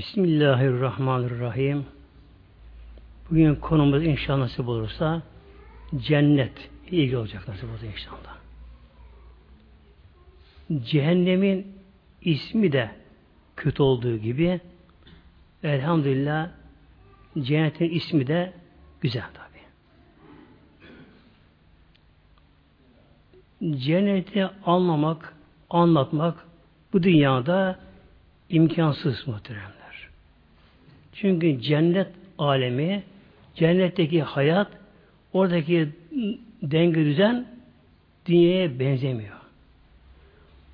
Bismillahirrahmanirrahim. Bugün konumuz inşallah nasip olursa cennet ilgi olacak nasip olursa inşallah. Cehennemin ismi de kötü olduğu gibi elhamdülillah cennetin ismi de güzel tabi. Cenneti anlamak, anlatmak bu dünyada imkansız muhteremler. Çünkü cennet alemi, cennetteki hayat, oradaki denge düzen dünyaya benzemiyor.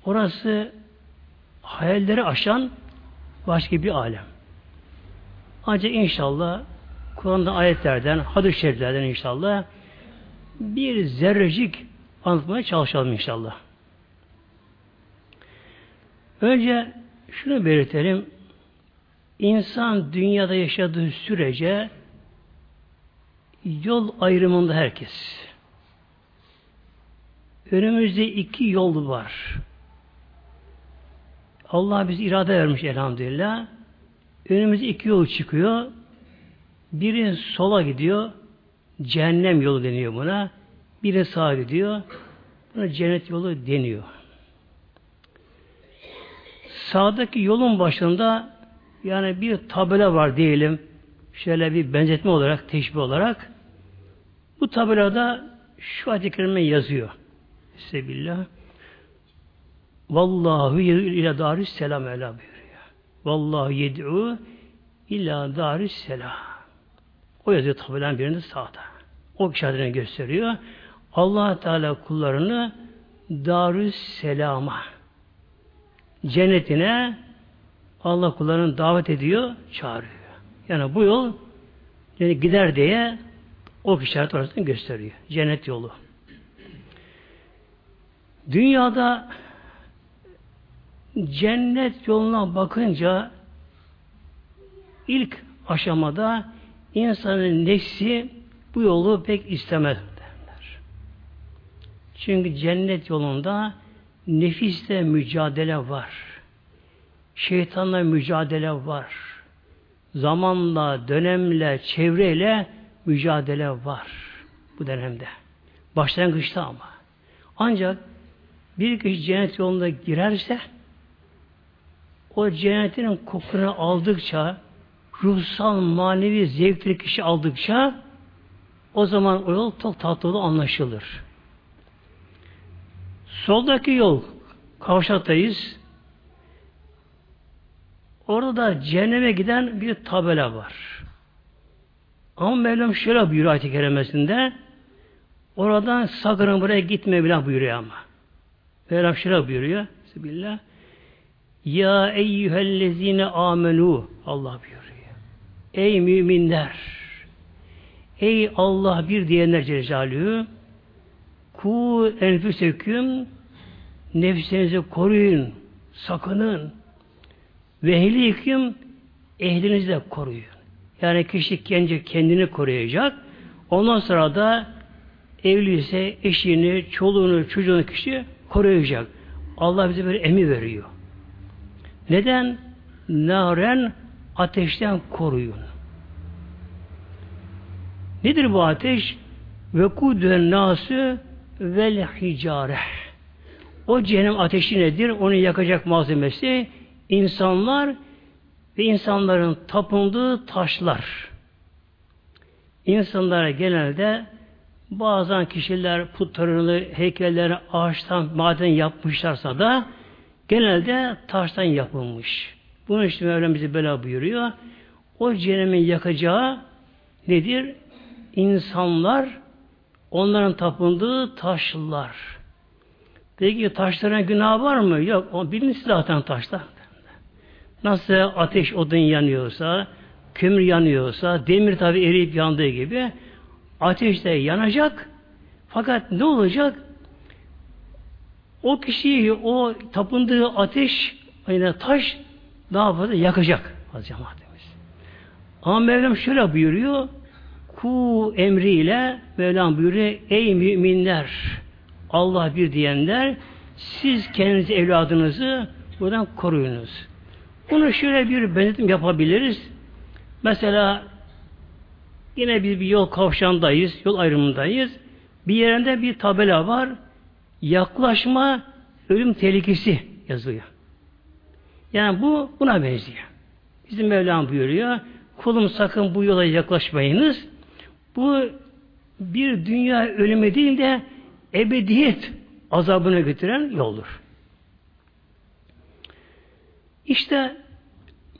Orası hayalleri aşan başka bir alem. Ancak inşallah Kur'an'da ayetlerden, hadis-i şeriflerden inşallah bir zerrecik anlatmaya çalışalım inşallah. Önce şunu belirtelim. İnsan dünyada yaşadığı sürece yol ayrımında herkes. Önümüzde iki yol var. Allah biz irade vermiş elhamdülillah. Önümüzde iki yol çıkıyor. Biri sola gidiyor. Cehennem yolu deniyor buna. Biri sağa gidiyor. Buna cennet yolu deniyor. Sağdaki yolun başında yani bir tabela var diyelim. Şöyle bir benzetme olarak, teşbih olarak. Bu tabelada şu kerime yazıyor. Sebillah. Vallahu ila darüs selam ela buyuruyor. Vallahu yed'u ila darüs selam. O yazıyor tabelanın birinde sağda. O işaretini gösteriyor. allah Teala kullarını darüs selama cennetine Allah kullarını davet ediyor, çağırıyor. Yani bu yol yani gider diye o işaret orasını gösteriyor. Cennet yolu. Dünyada cennet yoluna bakınca ilk aşamada insanın nefsi bu yolu pek istemez derler. Çünkü cennet yolunda nefiste mücadele var. Şeytanla mücadele var. Zamanla, dönemle, çevreyle mücadele var bu dönemde. Başlangıçta ama. Ancak bir kişi cennet yolunda girerse o cennetin kokunu aldıkça ruhsal, manevi zevkli kişi aldıkça o zaman o yol çok tatlı anlaşılır. Soldaki yol kavşaktayız. Orada da cehenneme giden bir tabela var. Ama Mevlam şöyle buyuruyor ayet-i kerimesinde oradan sakın buraya gitme bile buyuruyor ama. Mevlam şöyle buyuruyor. Bismillah. Ya eyyühellezine amenu Allah buyuruyor. Ey müminler Ey Allah bir diyenler Celle Ku enfüseküm nefsinizi koruyun, sakının. Ve ehliyeküm ehlinizi de koruyun. Yani kişi kendi kendini koruyacak. Ondan sonra da evli ise eşini, çoluğunu, çocuğunu kişi koruyacak. Allah bize böyle emir veriyor. Neden? Naren ateşten koruyun. Nedir bu ateş? Ve kudven nasu vel hicare. O cehennem ateşi nedir? Onu yakacak malzemesi insanlar ve insanların tapındığı taşlar. İnsanlara genelde bazen kişiler putlarını, heykelleri ağaçtan, maden yapmışlarsa da genelde taştan yapılmış. Bunu işte Mevlam bizi bela buyuruyor. O cehennemin yakacağı nedir? İnsanlar, onların tapındığı taşlar. Peki taşların günah var mı? Yok. O bilinç zaten taşlar. Nasıl ateş odun yanıyorsa, kömür yanıyorsa, demir tabi eriyip yandığı gibi ateş de yanacak. Fakat ne olacak? O kişiyi o tapındığı ateş, yani taş daha fazla yakacak. Az. Ama Mevlam şöyle buyuruyor. Ku emriyle Mevlam buyuruyor. Ey müminler! Allah bir diyenler siz kendinizi evladınızı buradan koruyunuz. Bunu şöyle bir benzetim yapabiliriz. Mesela yine bir, bir yol kavşağındayız, yol ayrımındayız. Bir yerinde bir tabela var. Yaklaşma ölüm tehlikesi yazıyor. Yani bu buna benziyor. Bizim Mevlam buyuruyor. Kulum sakın bu yola yaklaşmayınız. Bu bir dünya ölümü değil de ebediyet azabına götüren yoldur. İşte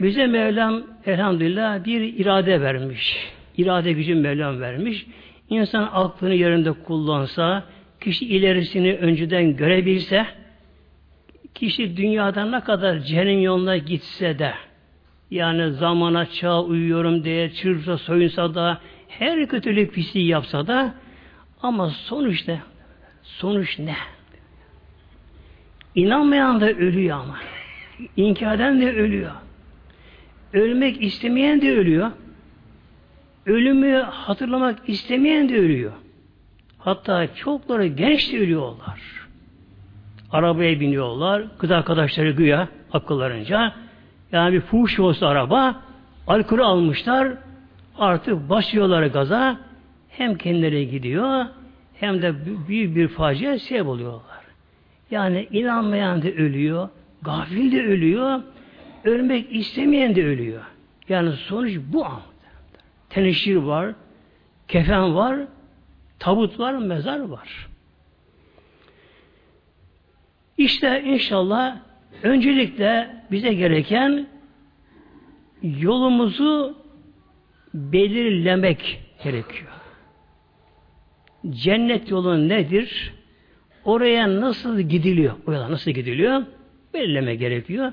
bize Mevlam elhamdülillah bir irade vermiş. İrade gücü Mevlam vermiş. İnsan aklını yerinde kullansa, kişi ilerisini önceden görebilse, kişi dünyadan ne kadar cehennem yoluna gitse de, yani zamana çağ uyuyorum diye çırpsa soyunsa da, her kötülük pisliği yapsa da, ama sonuç ne? Sonuç ne? İnanmayan da ölüyor ama. İnkar eden de ölüyor. Ölmek istemeyen de ölüyor. Ölümü hatırlamak istemeyen de ölüyor. Hatta çokları genç de ölüyorlar. Arabaya biniyorlar. Kız arkadaşları güya akıllarınca. Yani bir fuhuş olsa araba alkolü almışlar. Artık başlıyorlar gaza. Hem kendileri gidiyor hem de büyük bir facia sebep oluyorlar. Yani inanmayan da ölüyor. Gafil de ölüyor. Ölmek istemeyen de ölüyor. Yani sonuç bu an. Teneşir var, kefen var, tabut var, mezar var. İşte inşallah öncelikle bize gereken yolumuzu belirlemek gerekiyor. Cennet yolu nedir? Oraya nasıl gidiliyor? Oraya nasıl gidiliyor? Belirleme gerekiyor.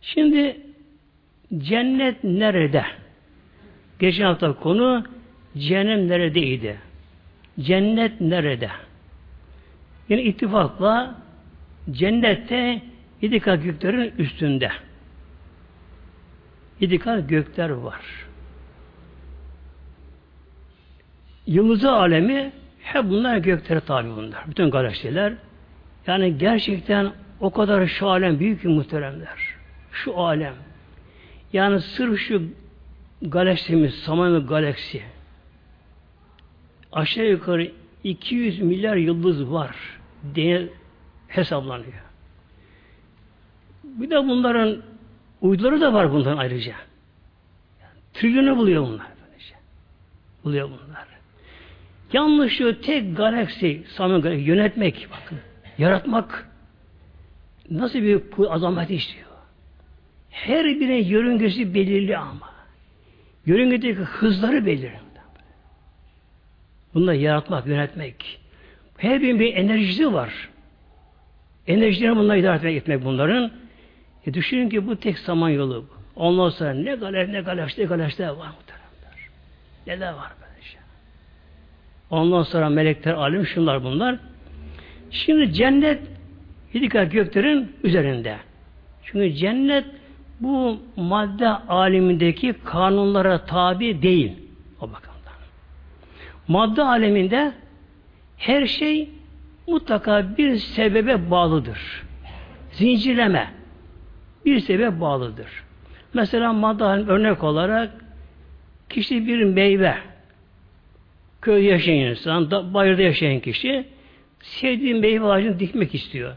Şimdi cennet nerede? Geçen hafta konu cehennem neredeydi? Cennet nerede? Yine ittifakla cennette yedi kat göklerin üstünde. Yedi kat gökler var. Yıldızı alemi hep bunlar göklere tabi bunlar. Bütün galaksiler. Yani gerçekten o kadar şu alem büyük ki muhteremler. Şu alem. Yani sırf şu galaksimiz, Samanyolu galaksi aşağı yukarı 200 milyar yıldız var diye hesaplanıyor. Bir de bunların uyduları da var bunların ayrıca. Trilyonu buluyor bunlar. Böylece. Buluyor bunlar. Yalnız şu tek galaksi, Samanyolu galaksi yönetmek, bakın, yaratmak nasıl bir azamet istiyor. Her birinin yörüngesi belirli ama. Yörüngedeki hızları belirli. Bunları yaratmak, yönetmek. Her birinin bir enerjisi var. Enerjilerini bunları idare etmek bunların. E düşünün ki bu tek zaman yolu. Ondan sonra ne galer ne galaksi ne galaksiler var muhteremler. Neler var böyle şey. Ondan sonra melekler, alim şunlar bunlar. Şimdi cennet yedi kat göklerin üzerinde. Çünkü cennet bu madde alemindeki kanunlara tabi değil. O bakımdan. Madde aleminde her şey mutlaka bir sebebe bağlıdır. Zincirleme bir sebep bağlıdır. Mesela madde örnek olarak kişi bir meyve köy yaşayan insan, da, bayırda yaşayan kişi sevdiği meyve ağacını dikmek istiyor.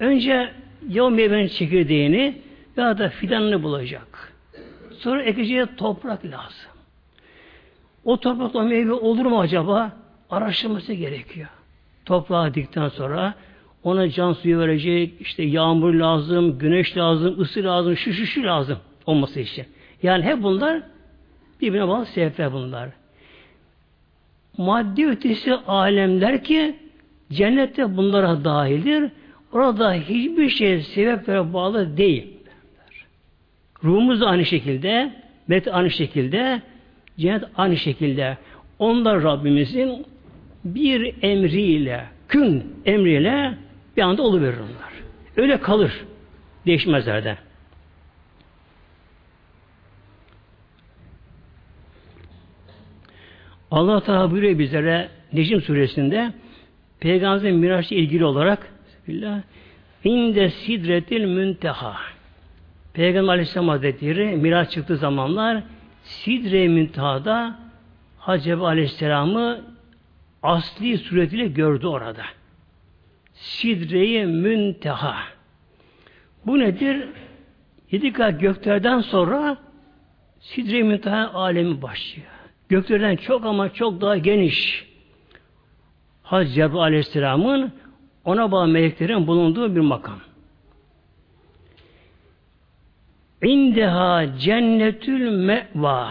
Önce ya meyvenin çekirdeğini ya da fidanını bulacak. Sonra ekeceği toprak lazım. O toprakla meyve olur mu acaba? Araştırması gerekiyor. Toprağı dikten sonra ona can suyu verecek, işte yağmur lazım, güneş lazım, ısı lazım, şu şu şu lazım olması için. Yani hep bunlar birbirine bağlı sebepler bunlar. Maddi ötesi alemler ki cennette bunlara dahildir. Orada hiçbir şey sebeplere bağlı değil. Ruhumuz da aynı şekilde, met aynı şekilde, cennet aynı şekilde. Onlar Rabbimizin bir emriyle, kün emriyle bir anda oluverir onlar. Öyle kalır. Değişmezler de. Allah Teala buyuruyor bizlere Necim suresinde Peygamberimizin miraçla ilgili olarak inde sidretil münteha Peygamber Aleyhisselam Hazretleri Miraç çıktığı zamanlar Sidre-i Müntaha'da Hacı Aleyhisselam'ı asli suretiyle gördü orada. Sidre-i Münteha. Bu nedir? Yedi kat göklerden sonra Sidre-i Münteha alemi başlıyor. Göklerden çok ama çok daha geniş. Hazreti Cebrail Aleyhisselam'ın ona bağlı meleklerin bulunduğu bir makam. İndeha cennetül meva.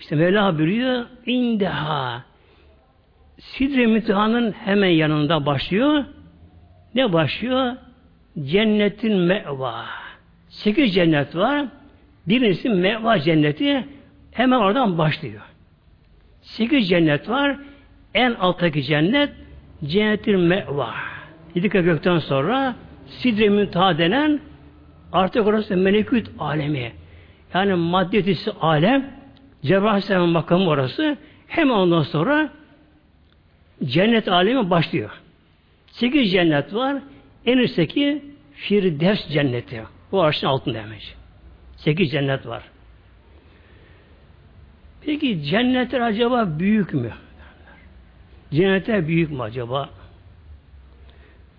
İşte Mevla buyuruyor. İndeha. Sidre mütihanın hemen yanında başlıyor. Ne başlıyor? Cennetin meva. Sekiz cennet var. Birincisi meva cenneti. Hemen oradan başlıyor. Sekiz cennet var. En alttaki cennet cennetin meva. Yedi gökten sonra Sidre Müntaha denen artık orası melekut alemi. Yani maddetisi alem Cebrail Aleyhisselam'ın makamı orası. Hemen ondan sonra cennet alemi başlıyor. Sekiz cennet var. En üstteki Firdevs cenneti. Bu arşın altında demiş. Sekiz cennet var. Peki cennetler acaba büyük mü? Cennetler büyük mü acaba?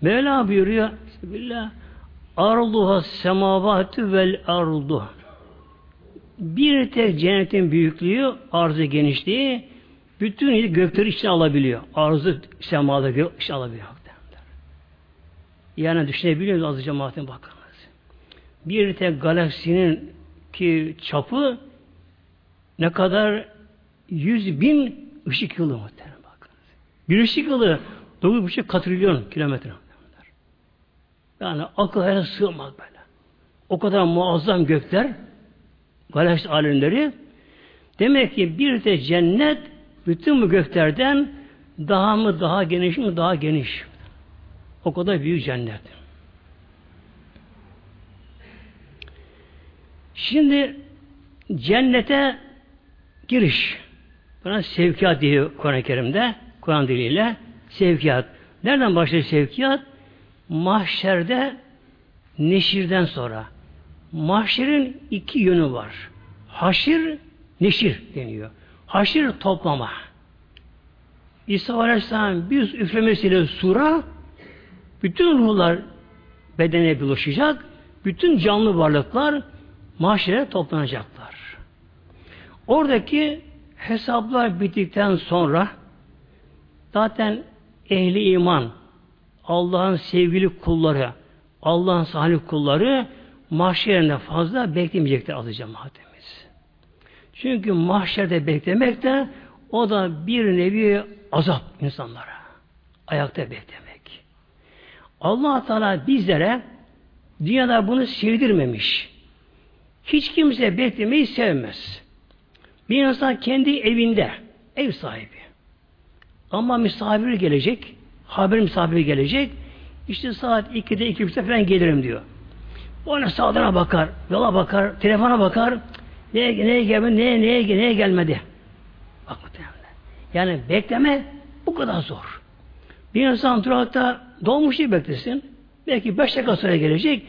Mevla buyuruyor Bismillah Arduha semavatü vel ardu bir tek cennetin büyüklüğü, arzı genişliği bütün gökleri içine alabiliyor. Arzı semada gök içine alabiliyor. Yani düşünebiliyor musunuz azı cemaatin bakınız. Bir tek galaksinin ki çapı ne kadar yüz bin ışık yılı muhtemelen ışık yılı dokuz buçuk katrilyon kilometre. Yani akıl hayal sığmaz böyle. O kadar muazzam gökler, galaksi alemleri. Demek ki bir de cennet bütün bu göklerden daha mı daha geniş mi daha geniş. O kadar büyük cennet. Şimdi cennete giriş. Buna sevkiyat diyor Kur'an-ı Kerim'de. Kur'an diliyle sevkiyat. Nereden başlıyor sevkiyat? Mahşerde neşirden sonra. Mahşerin iki yönü var. Haşir, neşir deniyor. Haşir toplama. İsa Aleyhisselam bir üflemesiyle sura bütün ruhlar bedene buluşacak. Bütün canlı varlıklar mahşere toplanacaklar. Oradaki hesaplar bittikten sonra zaten ehli iman Allah'ın sevgili kulları Allah'ın salih kulları mahşerinde fazla beklemeyecektir azı cemaatimiz. Çünkü mahşerde beklemek de o da bir nevi azap insanlara. Ayakta beklemek. allah Teala bizlere dünyada bunu sevdirmemiş. Hiç kimse beklemeyi sevmez. Bir insan kendi evinde, ev sahibi. Ama misafir gelecek, haber misafir gelecek, işte saat 2'de 2.30'da falan gelirim diyor. Ona sağdana bakar, yola bakar, telefona bakar. Neye, neye gelmedi, neye, neye, neye gelmedi. Bak. Yani bekleme bu kadar zor. Bir insan durakta dolmuş diye beklesin. Belki beş dakika sonra gelecek.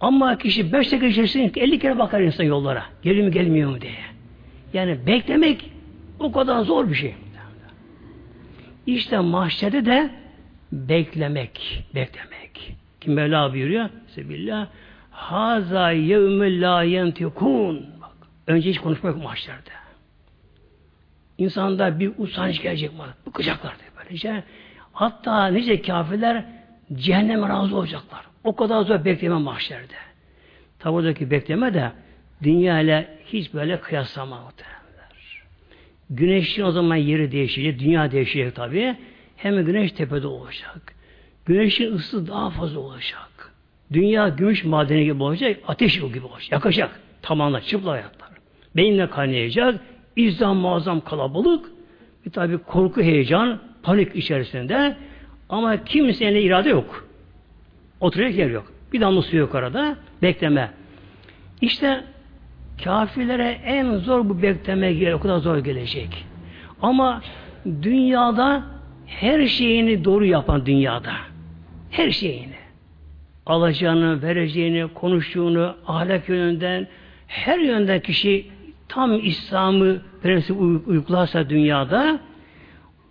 Ama kişi beş dakika içerisinde 50 kere bakar insan yollara. Geliyor mu gelmiyor mu diye. Yani beklemek o kadar zor bir şey. İşte mahşerde de beklemek, beklemek. Kim Mevla buyuruyor? Sebillah. Haza yevmü la yentikun. Bak, önce hiç konuşma yok mahşerde. İnsanda bir usanç gelecek mi? Bıkacaklar diye böylece. Hatta nice kafirler cehenneme razı olacaklar. O kadar zor bekleme mahşerde. Tabi oradaki bekleme de dünya ile hiç böyle kıyaslama muhtemelenler. Güneşin o zaman yeri değişecek, dünya değişecek tabi. Hem güneş tepede olacak. Güneşin ısı daha fazla olacak. Dünya gümüş madeni gibi olacak, ateş gibi olacak, yakacak. Tamamen çıplak ayaklar. Beyinle kaynayacak, izdam muazzam kalabalık, bir tabi korku, heyecan, panik içerisinde ama kimsenin irade yok. Oturacak yer yok. Bir damla su yok arada. Bekleme. İşte kafirlere en zor bu bekleme o kadar zor gelecek. Ama dünyada her şeyini doğru yapan dünyada. Her şeyini. alacağını, vereceğini, konuştuğunu, ahlak yönünden, her yönden kişi tam İslam'ı prensip uygularsa dünyada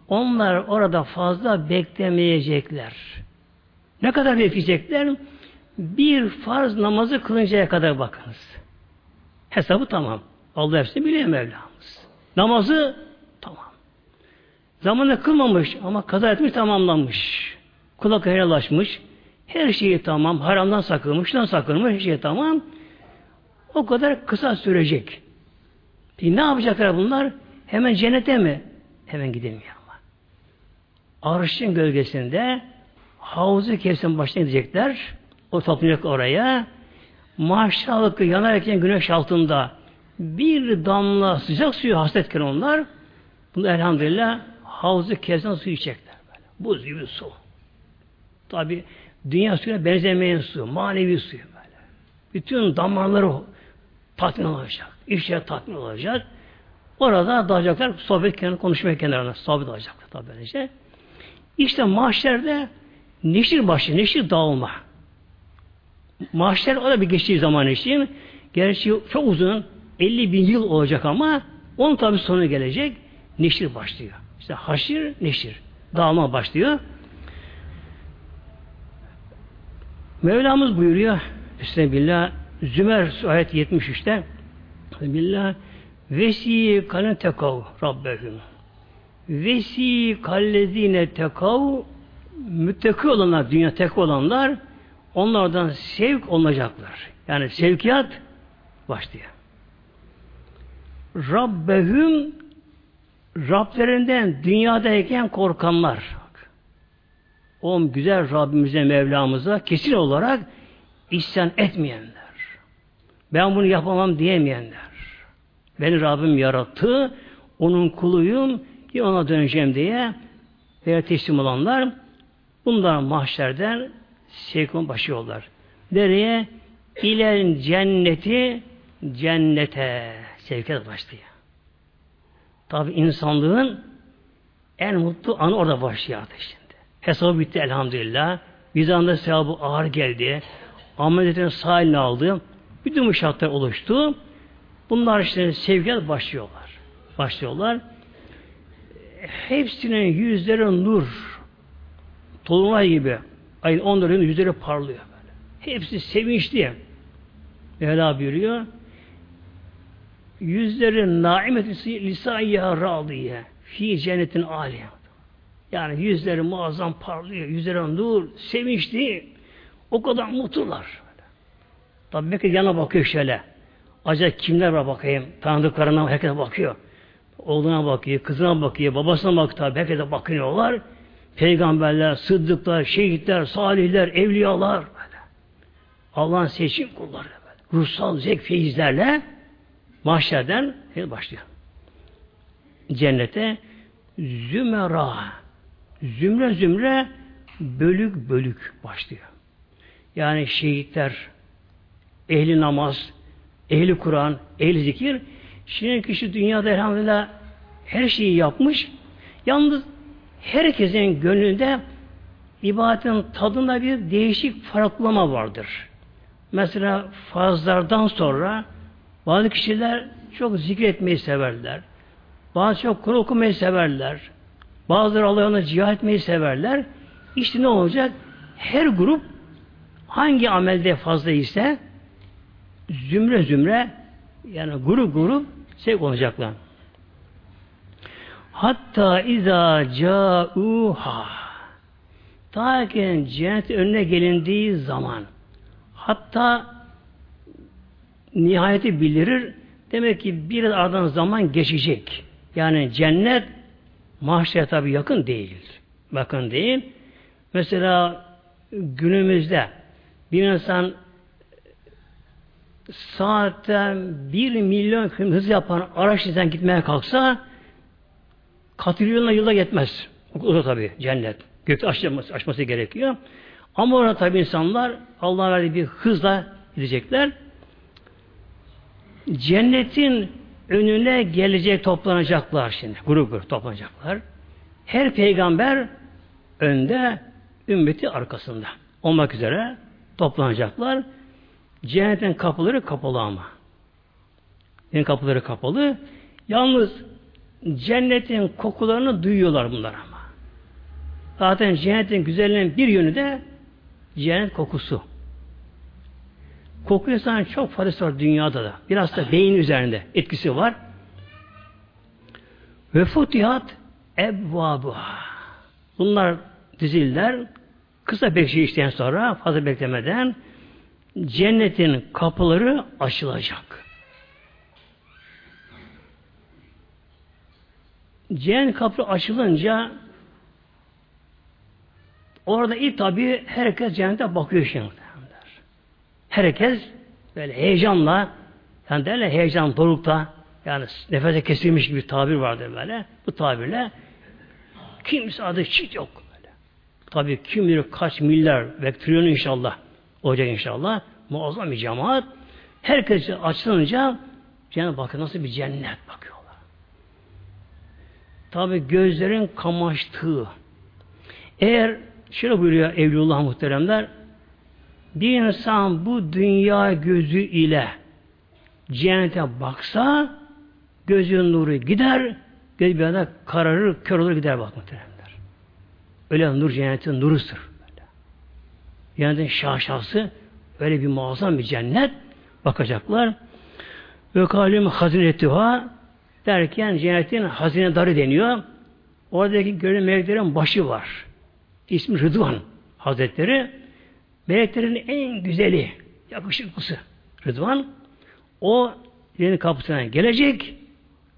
onlar orada fazla beklemeyecekler. Ne kadar bekleyecekler? Bir farz namazı kılıncaya kadar bakınız. Hesabı tamam. Allah hepsini biliyor Mevlamız. Namazı tamam. Zamanı kılmamış ama kaza etmiş tamamlanmış. Kulak helalaşmış. Her şeyi tamam. Haramdan sakınmış, şundan sakınmış. Her şey tamam. O kadar kısa sürecek. Peki ne yapacaklar bunlar? Hemen cennete mi? Hemen gidemiyor ama. Arşın gölgesinde havuzu kesin başına gidecekler. O toplanacak oraya. Maşallah yanarken güneş altında bir damla sıcak suyu hasretken onlar bunu elhamdülillah havuzu kesin su içecekler. Böyle. Buz gibi su. Tabi dünya suyuna benzemeyen su, manevi su böyle. Bütün damarları tatmin olacak. İşler tatmin olacak. Orada dalacaklar sohbet kenarında, konuşmaya kenarına sohbet alacaklar tabi böylece. İşte mahşerde neşir başı, neşir dağılma. Mahşer o da bir geçtiği zaman için gerçi çok uzun 50 bin yıl olacak ama onun tabi sonu gelecek. Neşir başlıyor. İşte haşir, neşir. Dağılma başlıyor. Mevlamız buyuruyor Bismillah Zümer ayet 73'te Billah Vesi kalın tekav Rabbehüm Vesi kallezine tekav müttaki olanlar, dünya tek olanlar onlardan sevk olacaklar. Yani sevkiyat başlıyor. Rabbehüm Rablerinden dünyadayken korkanlar. O güzel Rabbimize, Mevlamıza kesin olarak isyan etmeyenler. Ben bunu yapamam diyemeyenler. Beni Rabbim yarattı, onun kuluyum, ya ona döneceğim diye veya teslim olanlar bunlar mahşerden sevkon başlıyorlar. Nereye? İlen cenneti cennete sevkiyat başlıyor. Tabi insanlığın en mutlu anı orada başlıyor artık şimdi. Hesabı bitti elhamdülillah. Vizanda sevabı ağır geldi. Ameliyetin sahilini aldı. Bütün şartlar oluştu. Bunlar işte sevkiyat başlıyorlar. Başlıyorlar. Hepsinin yüzleri nur. Tolunay gibi. Ayın onların yüzleri parlıyor. Böyle. Hepsi sevinçli. Mevla buyuruyor. Yüzleri naimeti lisayya radiye fi cennetin aliye. Yani yüzleri muazzam parlıyor. Yüzleri nur, sevinçli. O kadar mutlular. Tabi belki yana bakıyor şöyle. Acaba kimler var bakayım? Tanıdıklarına herkese bakıyor. Oğluna bakıyor, kızına bakıyor, babasına bakıyor tabi. Herkese bakıyorlar. Peygamberler, sıddıklar, şehitler, salihler, evliyalar. Allah'ın seçim kulları böyle. Ruhsal zevk feyizlerle mahşerden başlıyor. Cennete zümera zümre zümre bölük bölük başlıyor. Yani şehitler, ehli namaz, ehli Kur'an, ehli zikir. Şimdi kişi dünyada elhamdülillah her şeyi yapmış. Yalnız herkesin gönlünde ibadetin tadında bir değişik farklılama vardır. Mesela fazlardan sonra bazı kişiler çok zikretmeyi severler. Bazı çok Kur'an okumayı severler. Bazıları Allah'ına cihad etmeyi severler. İşte ne olacak? Her grup hangi amelde fazla ise zümre zümre yani grup grup sevk olacaklar. Hatta iza ca'uha ta ki cennet önüne gelindiği zaman hatta nihayeti bildirir. Demek ki bir aradan zaman geçecek. Yani cennet mahşere tabi yakın değil. Bakın değil. Mesela günümüzde bir insan saatte bir milyon hız yapan araç gitmeye kalksa katrilyonla yılda yetmez. O da tabi cennet. Gökte açması, açması gerekiyor. Ama orada tabi insanlar Allah'ın verdiği bir hızla gidecekler. Cennetin önüne gelecek toplanacaklar şimdi. Grup grup toplanacaklar. Her peygamber önde, ümmeti arkasında. Olmak üzere toplanacaklar. Cennetin kapıları kapalı ama. Cennetin kapıları kapalı. Yalnız cennetin kokularını duyuyorlar bunlar ama. Zaten cennetin güzelliğinin bir yönü de cennet kokusu. Koku insan çok faydası var dünyada da. Biraz da beyin üzerinde etkisi var. Ve futihat ebvabu. Bunlar diziller kısa bekleyiş sonra fazla beklemeden cennetin kapıları açılacak. Cennet kapı açılınca orada ilk tabi herkes cennete bakıyor şimdi. Herkes böyle heyecanla yani derler heyecan dorukta yani nefese kesilmiş gibi bir tabir vardır böyle. Bu tabirle kimse adı hiç yok böyle. Tabi kim bilir kaç milyar ve inşallah olacak inşallah. Muazzam bir cemaat. Herkes açılınca cennet bakın nasıl bir cennet bakıyorlar. Tabi gözlerin kamaştığı. Eğer şöyle buyuruyor Evliullah muhteremler bir insan bu dünya gözü ile cennete baksa gözün nuru gider, göz bir anda kararır, kör olur gider bak muhteremler. Öyle nur cennetin. Böyle. Cennetin şaşası öyle bir muazzam bir cennet bakacaklar. Ve kalim hazinetüha derken cennetin hazine darı deniyor. Oradaki görünen meleklerin başı var. İsmi Rıdvan Hazretleri. Meleklerin en güzeli, yakışıklısı Rıdvan. O yerin kapısına gelecek,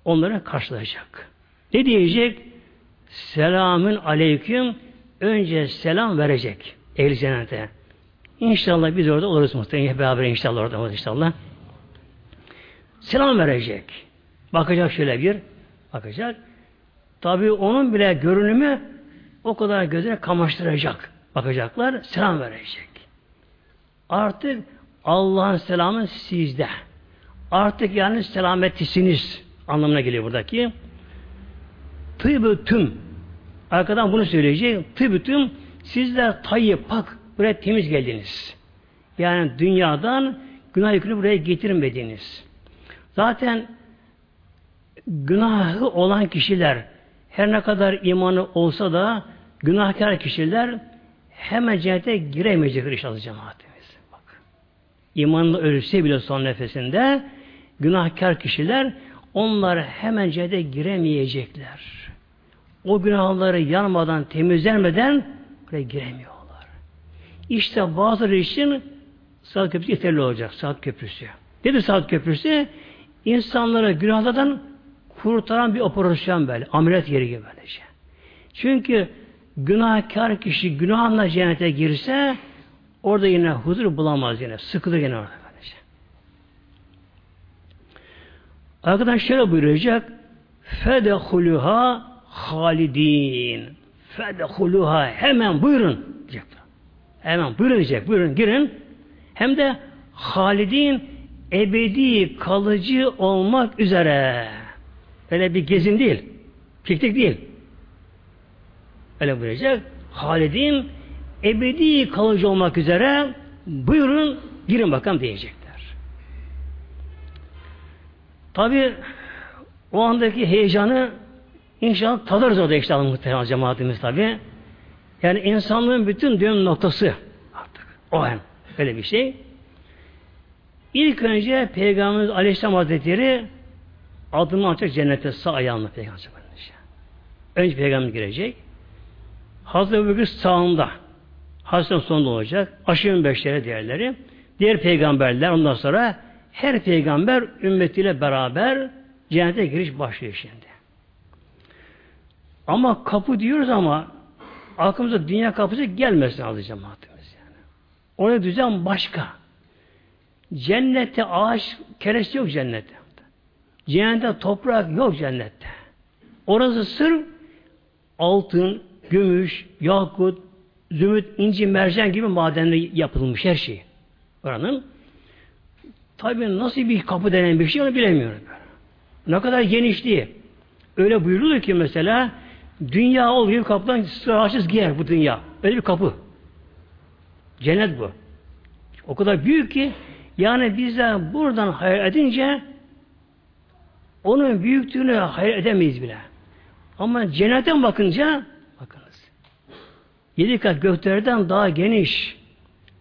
onlara karşılayacak. Ne diyecek? Selamün aleyküm. Önce selam verecek. Ehli cennete. İnşallah biz orada oluruz muhtemelen. Beraber inşallah orada oluruz inşallah. Selam verecek. Bakacak şöyle bir. Bakacak. Tabi onun bile görünümü o kadar gözüne kamaştıracak. Bakacaklar. Selam verecek. Artık Allah'ın selamı sizde. Artık yani selametlisiniz anlamına geliyor buradaki. Tıbbı tüm. Arkadan bunu söyleyecek. Tıbbı tüm. Sizler tayyip pak buraya temiz geldiniz. Yani dünyadan günah yükünü buraya getirmediniz. Zaten günahı olan kişiler her ne kadar imanı olsa da günahkar kişiler hemen cennete giremeyecektir inşallah cemaatimiz. Bak. İmanla ölürse bile son nefesinde günahkar kişiler onlar hemen cennete giremeyecekler. O günahları yanmadan, temizlenmeden buraya giremiyorlar. İşte bazıları için saat köprüsü yeterli olacak. Saat köprüsü. Nedir saat köprüsü? İnsanları günahlardan kurtaran bir operasyon böyle. Ameliyat yeri gibi böylece. Çünkü günahkar kişi günahla cennete girse orada yine huzur bulamaz yine. Sıkılır yine orada böylece. Arkadan şöyle buyuracak. Fedehuluha halidin. Fedehuluha hemen buyurun diyecek. Hemen buyurun diyecek. Buyurun girin. Hem de halidin ebedi kalıcı olmak üzere. Öyle bir gezin değil. Piknik değil. Öyle buyuracak. Halidin ebedi kalıcı olmak üzere buyurun girin bakalım diyecekler. Tabi o andaki heyecanı inşallah tadarız orada işte muhtemelen cemaatimiz tabi. Yani insanlığın bütün dönüm noktası artık. O an. Öyle bir şey. İlk önce Peygamberimiz Aleyhisselam Hazretleri adımı atacak cennete sağ ayağını Peygamber Önce Peygamber girecek. Hazreti Ebubekir sağında. Hazreti sonunda olacak. Aşırı beşlere diğerleri. Diğer peygamberler ondan sonra her peygamber ümmetiyle beraber cennete giriş başlıyor şimdi. Ama kapı diyoruz ama aklımıza dünya kapısı gelmesin azı cemaatimiz yani. Orada düzen başka. Cennette ağaç keresi yok cennette. Cennette toprak yok cennette. Orası sırf altın, gümüş, yakut, zümrüt, inci, mercan gibi madenle yapılmış her şey. Oranın tabi nasıl bir kapı denen bir şey onu bilemiyorum. Ne kadar genişliği. Öyle buyuruluyor ki mesela dünya oluyor kapıdan sırasız giyer bu dünya. Öyle bir kapı. Cennet bu. O kadar büyük ki yani bize buradan hayal edince onun büyüklüğünü hayal edemeyiz bile. Ama cennetten bakınca bakınız. Yedi kat göklerden daha geniş.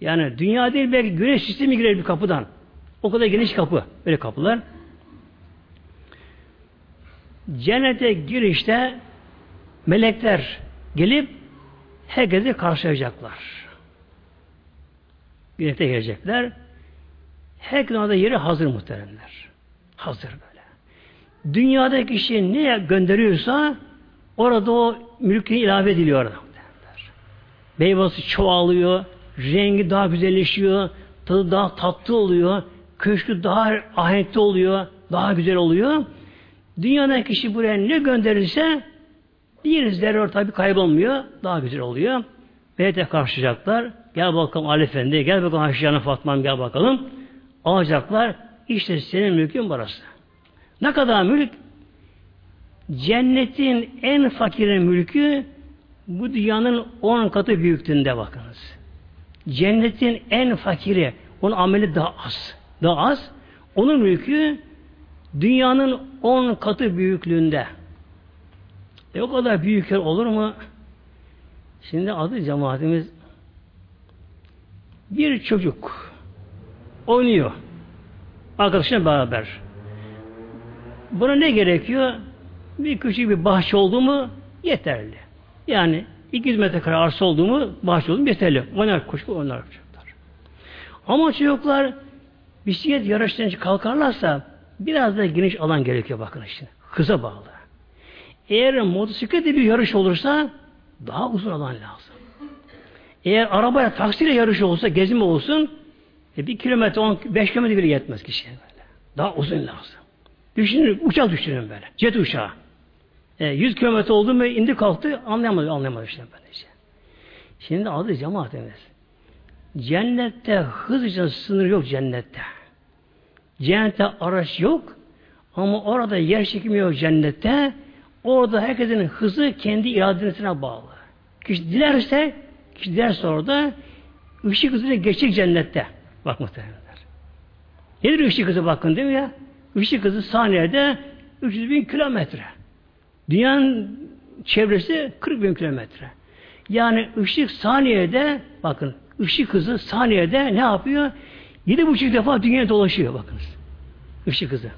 Yani dünya değil belki güneş sistemi girer bir kapıdan. O kadar geniş kapı. Böyle kapılar. Cennete girişte melekler gelip herkesi karşılayacaklar. Cennete gelecekler. Herkesin orada yeri hazır muhteremler. Hazır böyle. Dünyadaki kişi ne gönderiyorsa orada o mülkü ilave ediliyor orada. Meyvesi çoğalıyor, rengi daha güzelleşiyor, tadı daha tatlı oluyor, köşkü daha ahenkli oluyor, daha güzel oluyor. Dünyadaki kişi buraya ne gönderirse bir zerre tabi kaybolmuyor, daha güzel oluyor. Melekle karşılayacaklar. Gel bakalım Ali Efendi, gel bakalım Ayşe Fatma'm gel bakalım. Alacaklar. İşte senin mülkün burası. Ne kadar mülk? Cennetin en fakirin mülkü bu dünyanın on katı büyüklüğünde bakınız. Cennetin en fakiri, onun ameli daha az. Daha az. Onun mülkü dünyanın on katı büyüklüğünde. E o kadar büyük yer olur mu? Şimdi adı cemaatimiz bir çocuk oynuyor. Arkadaşına beraber. Buna ne gerekiyor? Bir küçük bir bahçe oldu mu yeterli. Yani 200 metrekare arsa oldu mu bahçe oldu mu yeterli. Oynar koşu oynar çocuklar. Ama çocuklar bisiklet yarıştan kalkarlarsa biraz da geniş alan gerekiyor bakın işte. Hıza bağlı. Eğer motosikletle bir yarış olursa daha uzun alan lazım. Eğer arabaya taksiyle yarış olsa, gezme olsun e bir kilometre, on, beş kilometre bile yetmez kişiye. Daha uzun lazım. Düşünün, uçak düşünün böyle. Jet uçağı. E, 100 kilometre oldu mu indi kalktı anlayamadı, anlayamadı işte böylece. Şimdi adı cemaatimiz. Cennette hız için sınır yok cennette. Cennette araç yok ama orada yer çekimi yok cennette. Orada herkesin hızı kendi iradesine bağlı. Kişi dilerse, kişi dilerse orada ışık hızıyla geçecek cennette. Bak muhtemelenler. Nedir ışık hızı bakın değil mi ya? Işık hızı saniyede 300 bin kilometre. Dünyanın çevresi 40 bin kilometre. Yani ışık saniyede bakın ışık hızı saniyede ne yapıyor? Yedi buçuk defa dünyaya dolaşıyor bakınız. Işık hızı.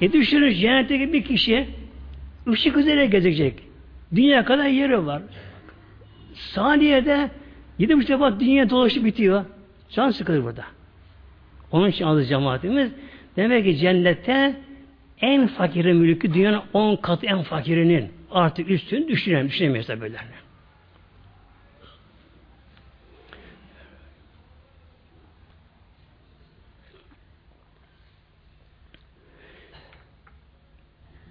E düşünün cennetteki bir kişi ışık hızıyla gezecek. Dünya kadar yeri var. Saniyede yedi buçuk defa dünya dolaşıp bitiyor. Can sıkılır burada. Onun için adı cemaatimiz demek ki cennette en fakiri mülkü dünyanın on katı en fakirinin artık üstünü düşünelim, düşünemeyiz tabi böyle.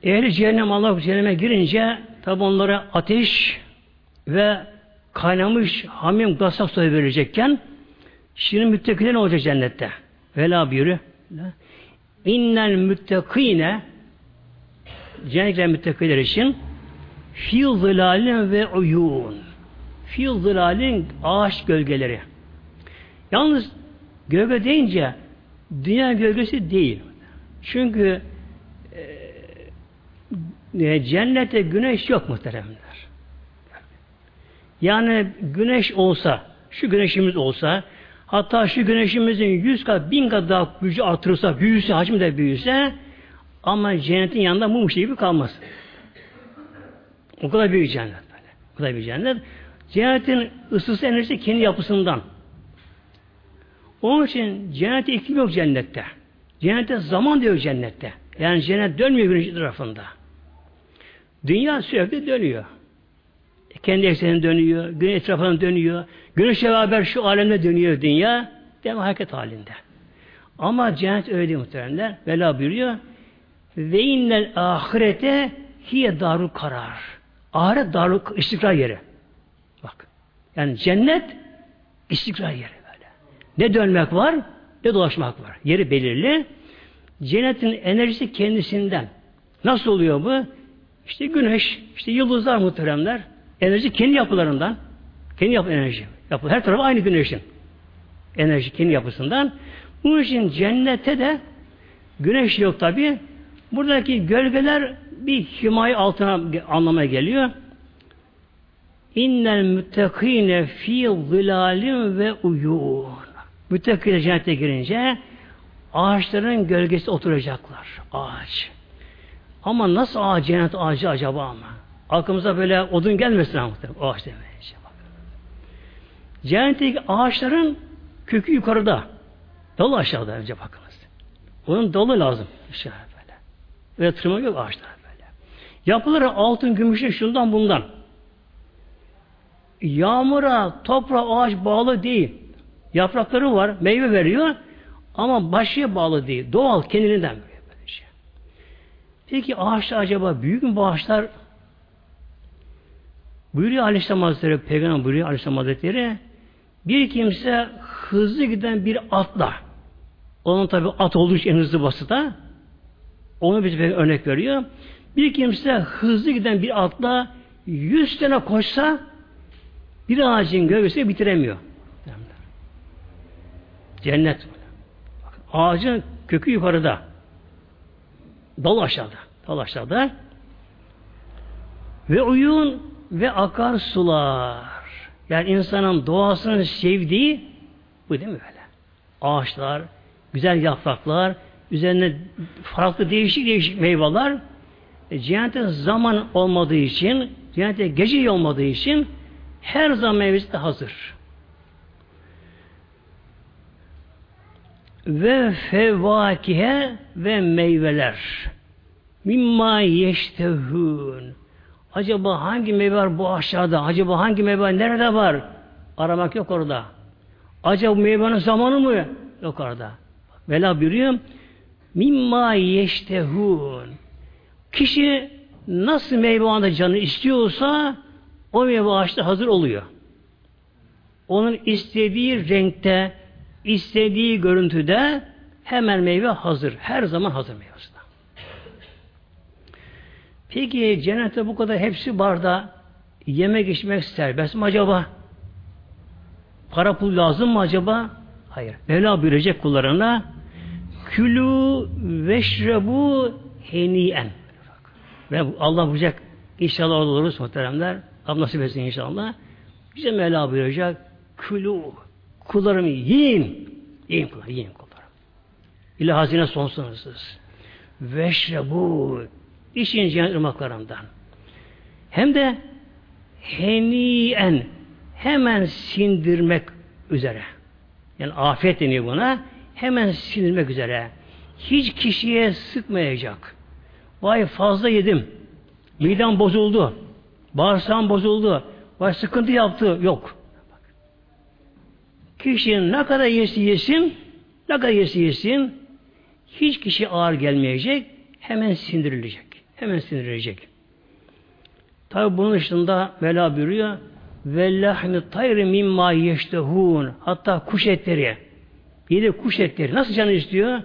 Ehli cehennem Allah cehenneme girince tabi onlara ateş ve kaynamış hamim gasak suyu verecekken şimdi müttakiler ne olacak cennette? Vela buyuruyor. İnnel müttakine cennetler müttakiler için fil zılalin ve uyun fil zılalin ağaç gölgeleri. Yalnız gölge deyince dünya gölgesi değil. Çünkü e, cennette güneş yok muhteremler. Yani güneş olsa, şu güneşimiz olsa, hatta şu güneşimizin yüz kat, bin kat daha gücü artırırsa, büyüse, hacmi de büyüse, ama cennetin yanında mum gibi kalmaz. O kadar büyük cennet böyle. O kadar büyük cennet. Cennetin ısısı enerjisi kendi yapısından. Onun için cennet iklim yok cennette. Cennette zaman diyor cennette. Yani cennet dönmüyor güneş tarafında. Dünya sürekli dönüyor. Kendi eksenine dönüyor, güneş etrafına dönüyor. Güneşle beraber şu alemde dönüyor dünya. Devam hareket halinde. Ama cennet öyle değil muhteremler. Vela buyuruyor. Ve innel ahirete hiye daru karar. Ahiret daru istikrar yeri. Bak. Yani cennet istikrar yeri böyle. Ne dönmek var ne dolaşmak var. Yeri belirli. Cennetin enerjisi kendisinden. Nasıl oluyor bu? İşte güneş, işte yıldızlar muhteremler. Enerji kendi yapılarından. Kendi yapı enerji. Yapı. Her tarafı aynı güneşin. Enerji kendi yapısından. Bunun için cennette de güneş yok tabi. Buradaki gölgeler bir himaye altına anlamaya geliyor. İnnel müttekine fi zilalim ve uyun. Müttekine cennete girince ağaçların gölgesi oturacaklar. Ağaç. Ama nasıl ağaç cennet ağacı acaba ama? Aklımıza böyle odun gelmesin ama ağaç demeyince. Cennetteki ağaçların kökü yukarıda. Dalı aşağıda önce bakınız. Onun dalı lazım. İşte böyle. Ve tırma yok ağaçlar böyle. Yapıları altın, gümüşle şundan bundan. Yağmura, toprağa, ağaç bağlı değil. Yaprakları var, meyve veriyor ama başıya bağlı değil. Doğal, kendinden böyle şey. Peki ağaçlar acaba büyük mü bu ağaçlar? Buyuruyor Aleyhisselam Hazretleri, Peygamber buyuruyor Aleyhisselam Hazretleri, bir kimse hızlı giden bir atla, onun tabi at olduğu için en hızlı basıda, onu bize örnek veriyor. Bir kimse hızlı giden bir atla yüz sene koşsa bir ağacın gövdesini bitiremiyor. Cennet. Ağacın kökü yukarıda. Dal aşağıda. Dal aşağıda. Ve uyun ve akar sular. Yani insanın doğasının sevdiği bu değil mi böyle? Ağaçlar, güzel yapraklar, üzerine farklı değişik değişik meyveler. E, cennette zaman olmadığı için, cennette gece olmadığı için her zaman meyvesi de hazır. Ve fevakihe ve meyveler. Mimma yeştehün. Acaba hangi meyve var bu aşağıda? Acaba hangi meyve nerede var? Aramak yok orada. Acaba meyvenin zamanı mı? Yok orada. Vela buyuruyor. Mimma yeştehun. Kişi nasıl meyve anda canı istiyorsa o meyve ağaçta hazır oluyor. Onun istediği renkte, istediği görüntüde hemen meyve hazır. Her zaman hazır meyvesi. Peki cennette bu kadar hepsi barda yemek içmek serbest mi acaba? Para pul lazım mı acaba? Hayır. Mevla buyuracak kullarına külü veşrebu heniyen. Ve Allah buyuracak inşallah orada oluruz muhteremler. Allah nasip etsin inşallah. Bize Mevla buyuracak külü kullarım yiyin. Yiyin kullar, yiyin kullarım. İle hazine sonsuzsuz. Veşrebu İçin cennet ırmaklarından. Hem de heniyen hemen sindirmek üzere. Yani afiyet deniyor buna. Hemen sindirmek üzere. Hiç kişiye sıkmayacak. Vay fazla yedim. Midem bozuldu. Bağırsağım bozuldu. Vay sıkıntı yaptı. Yok. Kişinin ne kadar yesi yesin, ne kadar yesi yesin, hiç kişi ağır gelmeyecek, hemen sindirilecek. Hemen sindirilecek. Tabi bunun dışında Mevla buyuruyor ve lahmi tayri mimma yeştehun hatta kuş etleri bir kuş etleri nasıl canı istiyor?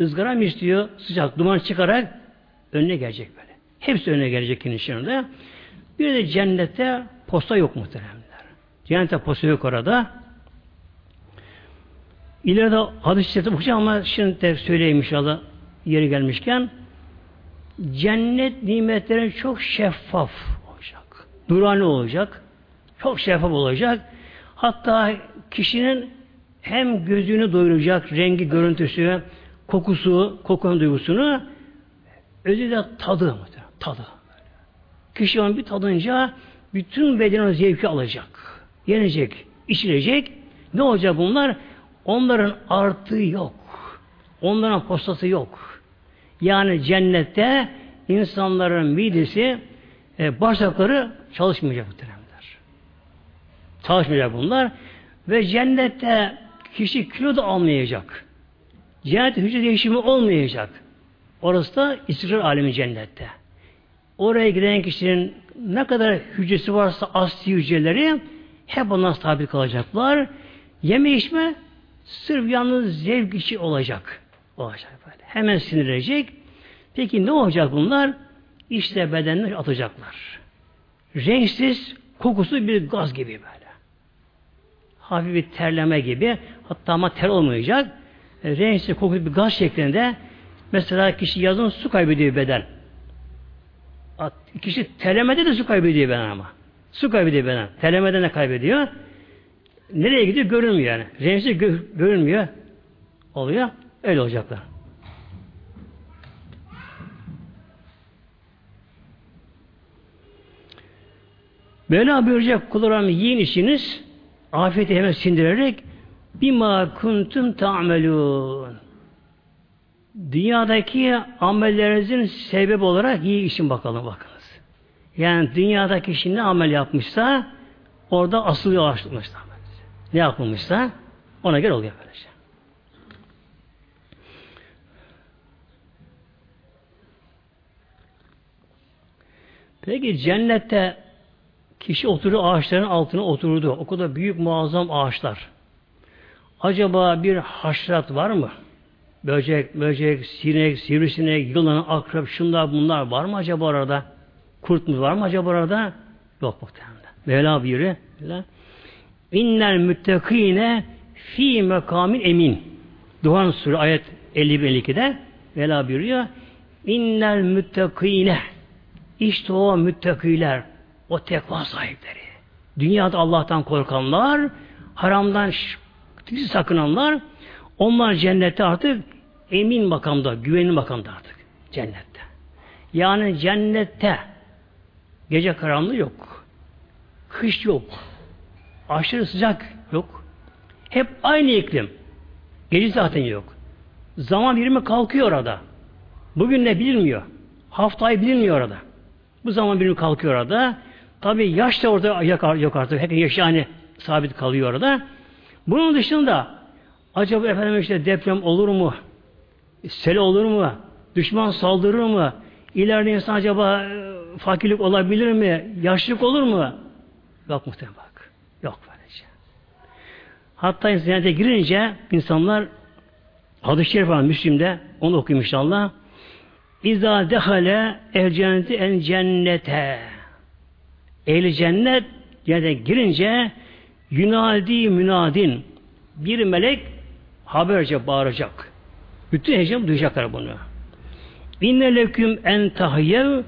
ızgara mı istiyor? Sıcak duman çıkarak önüne gelecek böyle. Hepsi önüne gelecek kendisinde. Bir de cennette posta yok muhteremler. Cennette posta yok orada. İleride hadis-i şerifte ama şimdi de söyleyeyim inşallah yeri gelmişken cennet nimetleri çok şeffaf olacak. Nurani olacak. Çok şeffaf olacak. Hatta kişinin hem gözünü doyuracak rengi, görüntüsü, kokusu, kokun duygusunu özellikle tadı tadı. Kişi onu bir tadınca bütün bedeni zevki alacak. Yenecek, içilecek. Ne olacak bunlar? Onların artığı yok. Onların postası yok. Yani cennette insanların midesi, e, bağırsakları çalışmayacak muhteremler. Çalışmayacak bunlar. Ve cennette kişi kilo da almayacak. Cennet hücre değişimi olmayacak. Orası da istikrar alemi cennette. Oraya giden kişinin ne kadar hücresi varsa asli hücreleri hep ondan sabit kalacaklar. Yeme içme sırf yalnız zevk içi olacak. Olacak böyle. Hemen sinirecek. Peki ne olacak bunlar? İşte bedenler atacaklar. Renksiz, kokusu bir gaz gibi böyle. hafif bir terleme gibi hatta ama ter olmayacak. E, renksiz kokulu bir gaz şeklinde mesela kişi yazın su kaybediyor beden. Kişi terlemede de su kaybediyor beden ama. Su kaybediyor beden. Terlemeden de kaybediyor. Nereye gidiyor görünmüyor yani. Renksiz gö görünmüyor. Oluyor. Öyle olacaklar. Böyle buyuracak kullarım yiyin işiniz afiyeti hemen sindirerek bima kuntum ta'melun dünyadaki amellerinizin sebep olarak iyi işin bakalım bakınız. Yani dünyadaki ne amel yapmışsa orada asıl araştırmışlar. Ne yapılmışsa ona göre oluyor böylece. Peki cennette kişi oturuyor ağaçların altına oturdu. O kadar büyük muazzam ağaçlar. Acaba bir haşrat var mı? Böcek, böcek, sinek, sivrisinek, yılan, akrep, şunlar bunlar var mı acaba orada? Kurt mu var mı acaba orada? Yok muhtemelen. Mevla buyuruyor. İnnel müttekine fi mekamin emin. Duhan Suresi ayet 50-52'de Mevla buyuruyor. İnnel müttekine işte o müttakiler, o tekva sahipleri. Dünyada Allah'tan korkanlar, haramdan sakınanlar, onlar cennette artık emin makamda, güvenli makamda artık. Cennette. Yani cennette gece karanlığı yok. Kış yok. Aşırı sıcak yok. Hep aynı iklim. Gece zaten yok. Zaman birimi kalkıyor orada. Bugün ne bilinmiyor. Haftayı bilinmiyor orada. Bu zaman birimi kalkıyor orada. Tabi yaş da orada yok artık. Herkes yaş yani sabit kalıyor orada. Bunun dışında acaba efendim işte deprem olur mu? Sel olur mu? Düşman saldırır mı? İleride insan acaba e, fakirlik olabilir mi? Yaşlılık olur mu? Yok muhtemelen bak. Yok böylece. Hatta internete girince insanlar hadis-i şerif var Müslim'de onu okuyayım inşallah. İza dehale el cenneti en cennete. Ehli cennet cennete girince yunadi münadin bir melek haberce bağıracak. Bütün heyecan duyacaklar bunu. İnne leküm en tahyev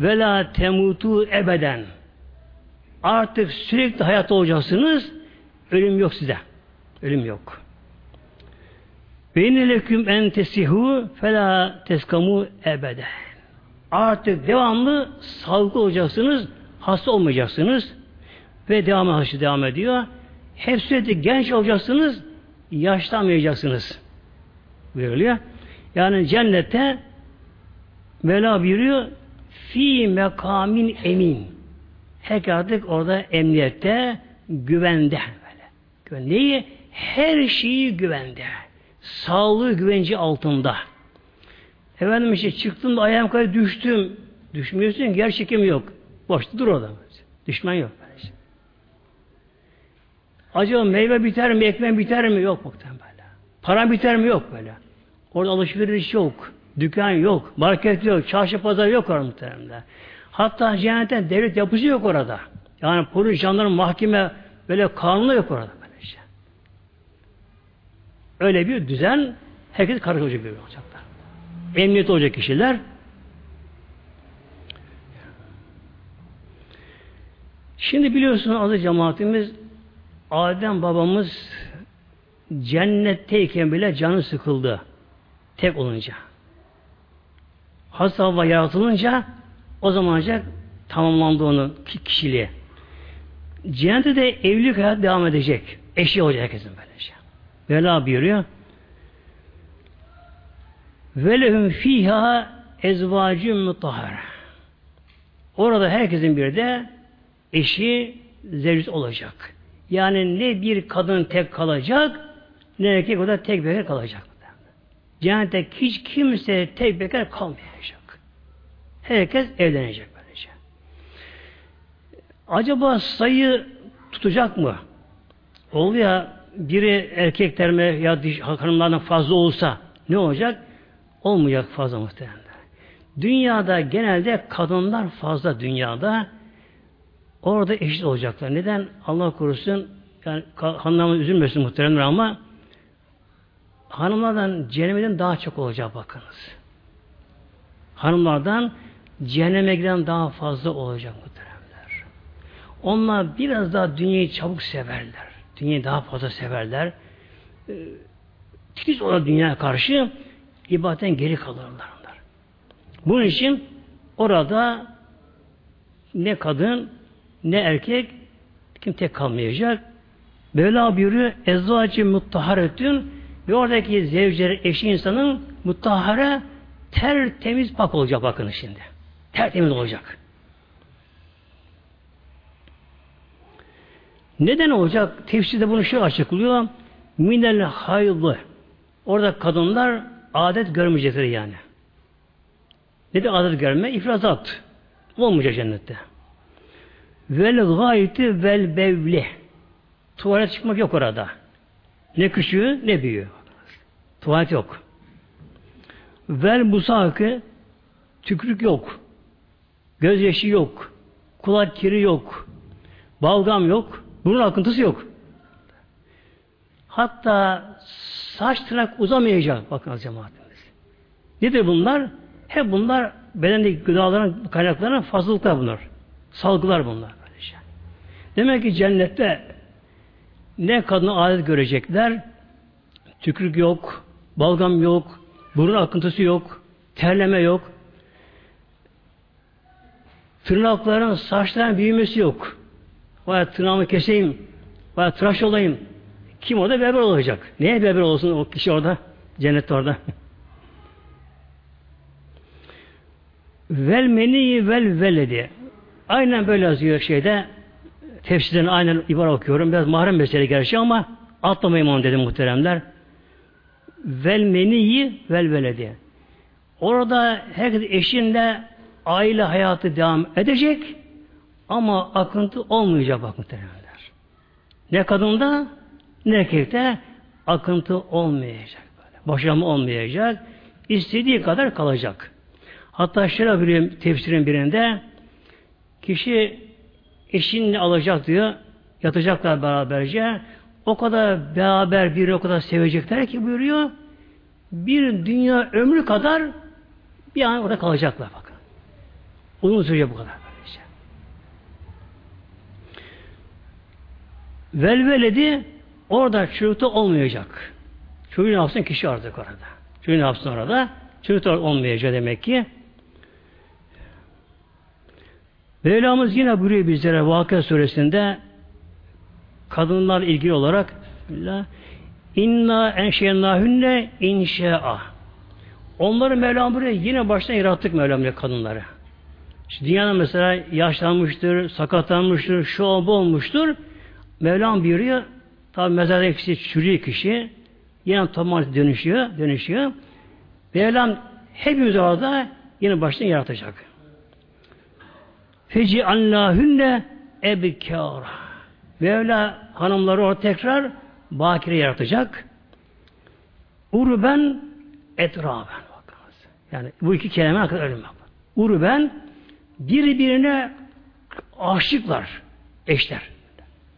ve la temutu ebeden. Artık sürekli hayatta olacaksınız. Ölüm yok size. Ölüm yok. Ve inne leküm en tesihu fe la teskamu ebeden. Artık devamlı sağlıklı olacaksınız. Hasta olmayacaksınız. Ve devam haşı devam ediyor. Hep sürekli genç olacaksınız. Yaşlanmayacaksınız buyuruyor. Yani cennette Mevla buyuruyor fi mekamin emin. Herkes artık orada emniyette, güvende. Böyle. Neyi? Her şeyi güvende. Sağlığı güvence altında. Efendim işte çıktım da ayağım kayıp düştüm. Düşmüyorsun, yer çekimi yok. Boşta dur orada. Düşman yok. Böylece. Acaba meyve biter mi, ekmek biter mi? Yok muhtemelen böyle. Para biter mi? Yok böyle. Orada alışveriş yok. Dükkan yok. Market yok. Çarşı pazar yok orada muhtemelen. Hatta cehennetten devlet yapısı yok orada. Yani polis, jandarma, mahkeme böyle kanunu yok orada. Böylece. Öyle bir düzen herkes karşı olacak. Emniyet olacak kişiler Şimdi biliyorsunuz adı cemaatimiz Adem babamız cennetteyken bile canı sıkıldı. Tek olunca. Hazreti Havva yaratılınca o zaman ancak tamamlandı onun kişiliği. Cennette de evlilik hayat devam edecek. Eşi olacak herkesin böylece. Vela buyuruyor. Ve lehum fiha ezvacun mutahhar. Orada herkesin bir de eşi zevcisi olacak. Yani ne bir kadın tek kalacak, ne erkek o da tek bekar kalacak. Cennette hiç kimse tek bekar kalmayacak. Herkes evlenecek böylece. Acaba sayı tutacak mı? Oluyor ya biri erkekler mi ya hanımlardan fazla olsa ne olacak? Olmayacak fazla muhtemelen. Dünyada genelde kadınlar fazla dünyada orada eşit olacaklar. Neden? Allah korusun yani hanımlarımız üzülmesin muhteremler ama hanımlardan cehennemden daha çok olacak bakınız. Hanımlardan cehenneme giden daha fazla olacak muhteremler. Onlar biraz daha dünyayı çabuk severler. Dünyayı daha fazla severler. E, titiz olan dünyaya karşı ibadetten geri kalırlar onlar. Bunun için orada ne kadın ne erkek kim tek kalmayacak. Mevla buyuruyor Ezzâci muttaharetün ve oradaki zevceleri eşi insanın muttahare tertemiz pak olacak bakın şimdi. Tertemiz olacak. Neden olacak? Tefsirde bunu şu açıklıyor. Minel haylı. Orada kadınlar adet görmeyecekler yani. Ne de adet görme? İfrazat. Olmayacak cennette. Vel gayeti vel bevli. Tuvalet çıkmak yok orada. Ne küçüğü ne büyüğü. Tuvalet yok. Vel musakı tükürük yok. Gözyaşı yok. Kulak kiri yok. Balgam yok. Burun akıntısı yok. Hatta saç tırnak uzamayacak. Bakın cemaatimiz. Nedir bunlar? Hep bunlar bedendeki gıdaların kaynaklarının fazlalıklar bunlar. Salgılar bunlar. Demek ki cennette ne kadına adet görecekler, tükürük yok, balgam yok, burun akıntısı yok, terleme yok, tırnakların, saçların büyümesi yok. Vay tırnağımı keseyim, vay tıraş olayım. Kim orada berber olacak? Neye berber olsun o kişi orada? Cennette orada. vel meni vel veledi. Aynen böyle yazıyor şeyde. Tefsirden aynen ibare okuyorum. Biraz mahrem mesele gerçi ama atlamayayım onu dedim muhteremler. Vel meniyi vel veledi. Orada herkes eşinle aile hayatı devam edecek ama akıntı olmayacak bak muhteremler. Ne kadında ne erkekte akıntı olmayacak. Böyle. Boşanma olmayacak. İstediği kadar kalacak. Hatta şöyle bir tefsirin birinde kişi eşinle alacak diyor. Yatacaklar beraberce. O kadar beraber bir o kadar sevecekler ki buyuruyor. Bir dünya ömrü kadar bir an orada kalacaklar bakın. Uzun sürecek bu kadar. Böylece. Velveledi orada çocukta olmayacak. Çocuğu ne yapsın kişi artık orada. Çocuğu ne yapsın orada? Çocuk olmayacak demek ki. Mevlamız yine buyuruyor bizlere Vakıa suresinde kadınlar ilgili olarak inna enşe'nâhünne inşa'a onları Mevlam buraya yine baştan yarattık Mevlam kadınları. İşte dünyada mesela yaşlanmıştır, sakatlanmıştır, şu bu olmuştur. Mevlam buyuruyor, tabi mezarda hepsi çürüyor kişi, yine tamamen dönüşüyor, dönüşüyor. Mevlam hepimiz orada yine baştan yaratacak. Feci annahünne ebkâra. Mevla hanımları orada tekrar bakire yaratacak. Urben etraben. Bakınız. Yani bu iki kelime hakkında öyle Urben birbirine aşıklar. Eşler.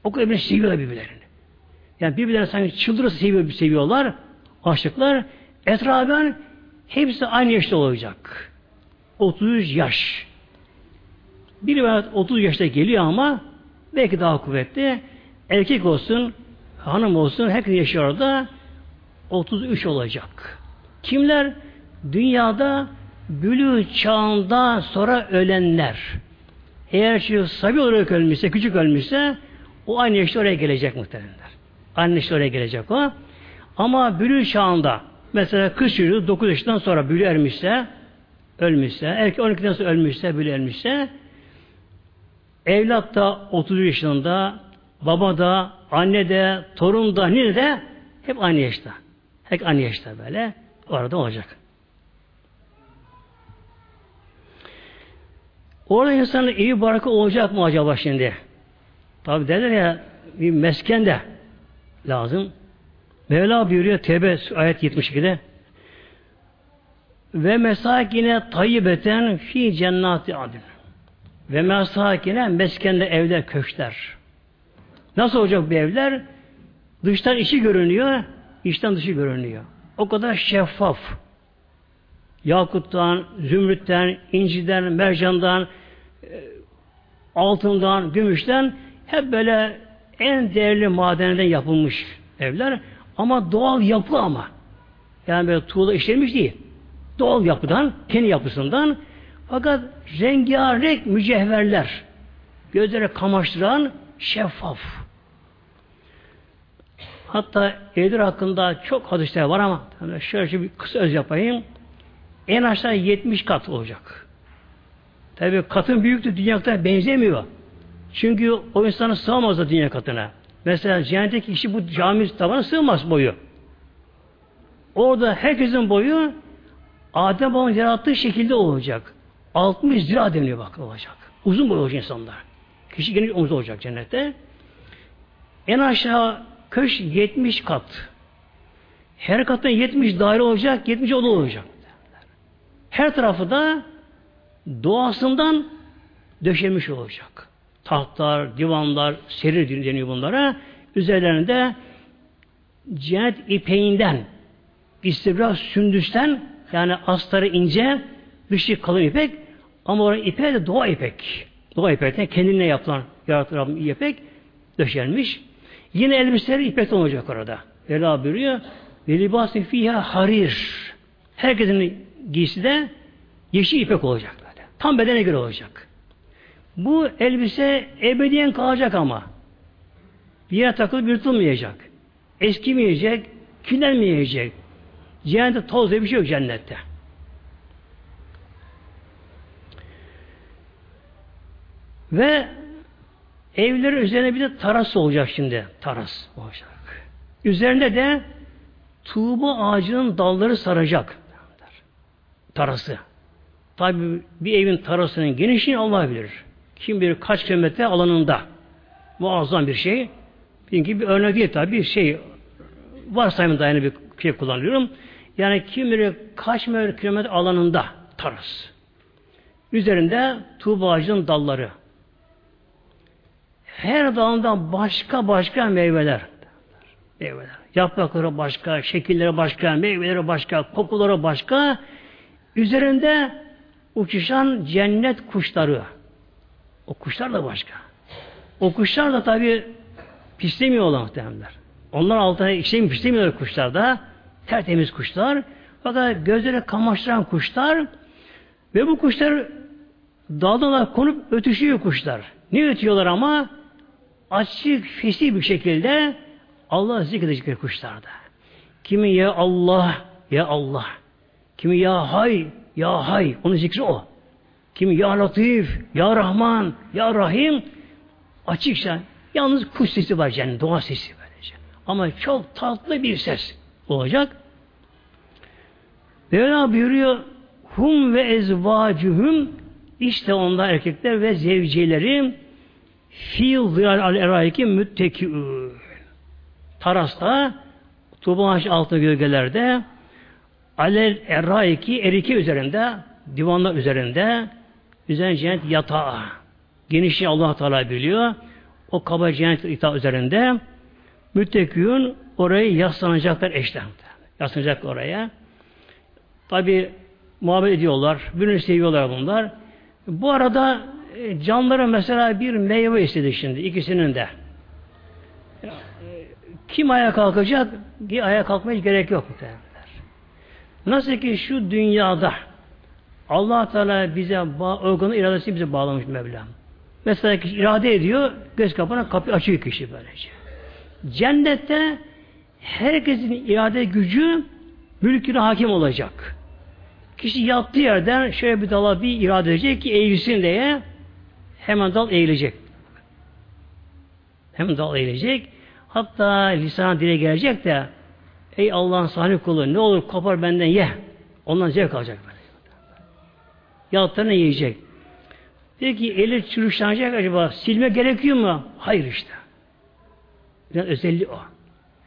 O kadar birbirini seviyorlar birbirlerini. Yani birbirlerini sanki çıldırırsa seviyor, seviyorlar. Aşıklar. Etraben hepsi aynı yaşta olacak. 33 yaş. Bir rivayet 30 yaşta geliyor ama belki daha kuvvetli. Erkek olsun, hanım olsun, herkes yaşıyor orada 33 olacak. Kimler? Dünyada bülü çağında sonra ölenler. Eğer şu sabi olarak ölmüşse, küçük ölmüşse o aynı yaşta oraya gelecek muhtemelenler. Aynı yaşta oraya gelecek o. Ama bülü çağında mesela kız çocuğu 9 yaşından sonra bülü ermişse ölmüşse, erkek 12'den sonra ölmüşse, bülü ölmüşse Evlat da 30 yaşında, baba da, anne de, torun da, nene de hep aynı yaşta. Hep aynı yaşta böyle. Orada olacak. Orada insanın iyi baraka olacak mı acaba şimdi? Tabi derler ya bir mesken de lazım. Mevla buyuruyor Tevbe ayet 72'de ve mesakine tayyibeten fi cennati adın. Ve mesakine meskende evler, köşkler. Nasıl olacak bu evler? Dıştan içi görünüyor, içten dışı görünüyor. O kadar şeffaf. Yakuttan, zümrütten, inciden, mercandan, e, altından, gümüşten hep böyle en değerli madenlerden yapılmış evler. Ama doğal yapı ama. Yani böyle tuğla işlenmiş değil. Doğal yapıdan, kendi yapısından fakat rengarenk mücevherler gözlere kamaştıran şeffaf. Hatta evler hakkında çok hadisler var ama şöyle bir kısa öz yapayım. En aşağı 70 kat olacak. Tabi katın büyüklüğü dünya katına benzemiyor. Çünkü o insanı sığamaz da dünya katına. Mesela cehennetteki kişi bu cami tabanı sığmaz boyu. Orada herkesin boyu Adem Baba'nın yarattığı şekilde olacak. 60 lira deniyor bak olacak. Uzun boy olacak insanlar. Kişi geniş omuz olacak cennette. En aşağı köş 70 kat. Her katın 70 daire olacak, 70 oda olacak. Her tarafı da doğasından döşemiş olacak. Tahtlar, divanlar, serir deniyor bunlara. Üzerlerinde cennet ipeğinden, istibra sündüsten yani astarı ince, dışı kalın ipek ama orada ipeği de doğa ipek. Doğa ipekten kendine yapılan yaratılan ipek döşenmiş. Yine elbiseleri ipekten olacak orada. Vela buyuruyor. Ve libası fiha harir. Herkesin giysi de yeşil ipek olacak böyle. Tam bedene göre olacak. Bu elbise ebediyen kalacak ama. Bir yere takılıp yırtılmayacak. Eskimeyecek, kirlenmeyecek. Cennette toz diye bir şey yok cennette. Ve evlerin üzerine bir de taras olacak şimdi. Taras olacak. Üzerinde de tuğba ağacının dalları saracak. Tarası. Tabi bir evin tarasının genişliğini Allah bilir. Kim bilir kaç kilometre alanında. Muazzam bir şey. Çünkü bir örnek değil tabi bir şey varsayımın dayanı bir şey kullanıyorum. Yani kim bilir kaç kilometre alanında taras. Üzerinde tuğba ağacının dalları. Her dalından başka başka meyveler. Meyveler. Yaprakları başka, şekilleri başka, meyveleri başka, kokuları başka. Üzerinde uçuşan cennet kuşları. O kuşlar da başka. O kuşlar da tabi pislemiyorlar muhtemelenler. Onlar altına işlemi pislemiyorlar kuşlar da. Tertemiz kuşlar. Fakat gözleri kamaştıran kuşlar ve bu kuşlar daldan konup ötüşüyor kuşlar. Ne ötüyorlar ama? Açık, fesih bir şekilde Allah zikredecek kuşlarda. Kimi ya Allah, ya Allah. Kimi ya hay, ya hay. Onun zikri o. Kimi ya Latif, ya Rahman, ya Rahim. Açıkça yalnız kuş sesi var cennet, doğa sesi böylece. Ama çok tatlı bir ses olacak. Mevla buyuruyor hum ve ezvacuhum işte onlar erkekler ve zevcileri fi zilal al eraiki müttekiün tarasta tuğba ağaç altı gölgelerde alel eraiki eriki üzerinde divanlar üzerinde üzerine cennet yatağı genişliği allah Teala biliyor o kaba cennet yatağı üzerinde müttekiyün orayı yaslanacaklar eşler. Yaslanacak oraya. Tabi muhabbet ediyorlar. Birbirini seviyorlar bunlar. Bu arada e, canları mesela bir meyve istedi şimdi ikisinin de. E, kim ayağa kalkacak? Ki ayağa kalkmaya gerek yok muhtemelenler. Nasıl ki şu dünyada allah Teala bize organı iradesi bize bağlamış Mevlam. Mesela kişi irade ediyor, göz kapana kapı açıyor kişi böylece. Cennette herkesin irade gücü mülküne hakim olacak. Kişi yattığı yerden şöyle bir dala bir irade edecek ki eğilsin diye hemen dal eğilecek. Hemen dal eğilecek. Hatta lisan dile gelecek de ey Allah'ın sahne kulu ne olur kopar benden ye. Ondan zevk alacak. Yattığını yiyecek. Peki eli çürüşlenecek acaba silme gerekiyor mu? Hayır işte. Biraz özelliği o.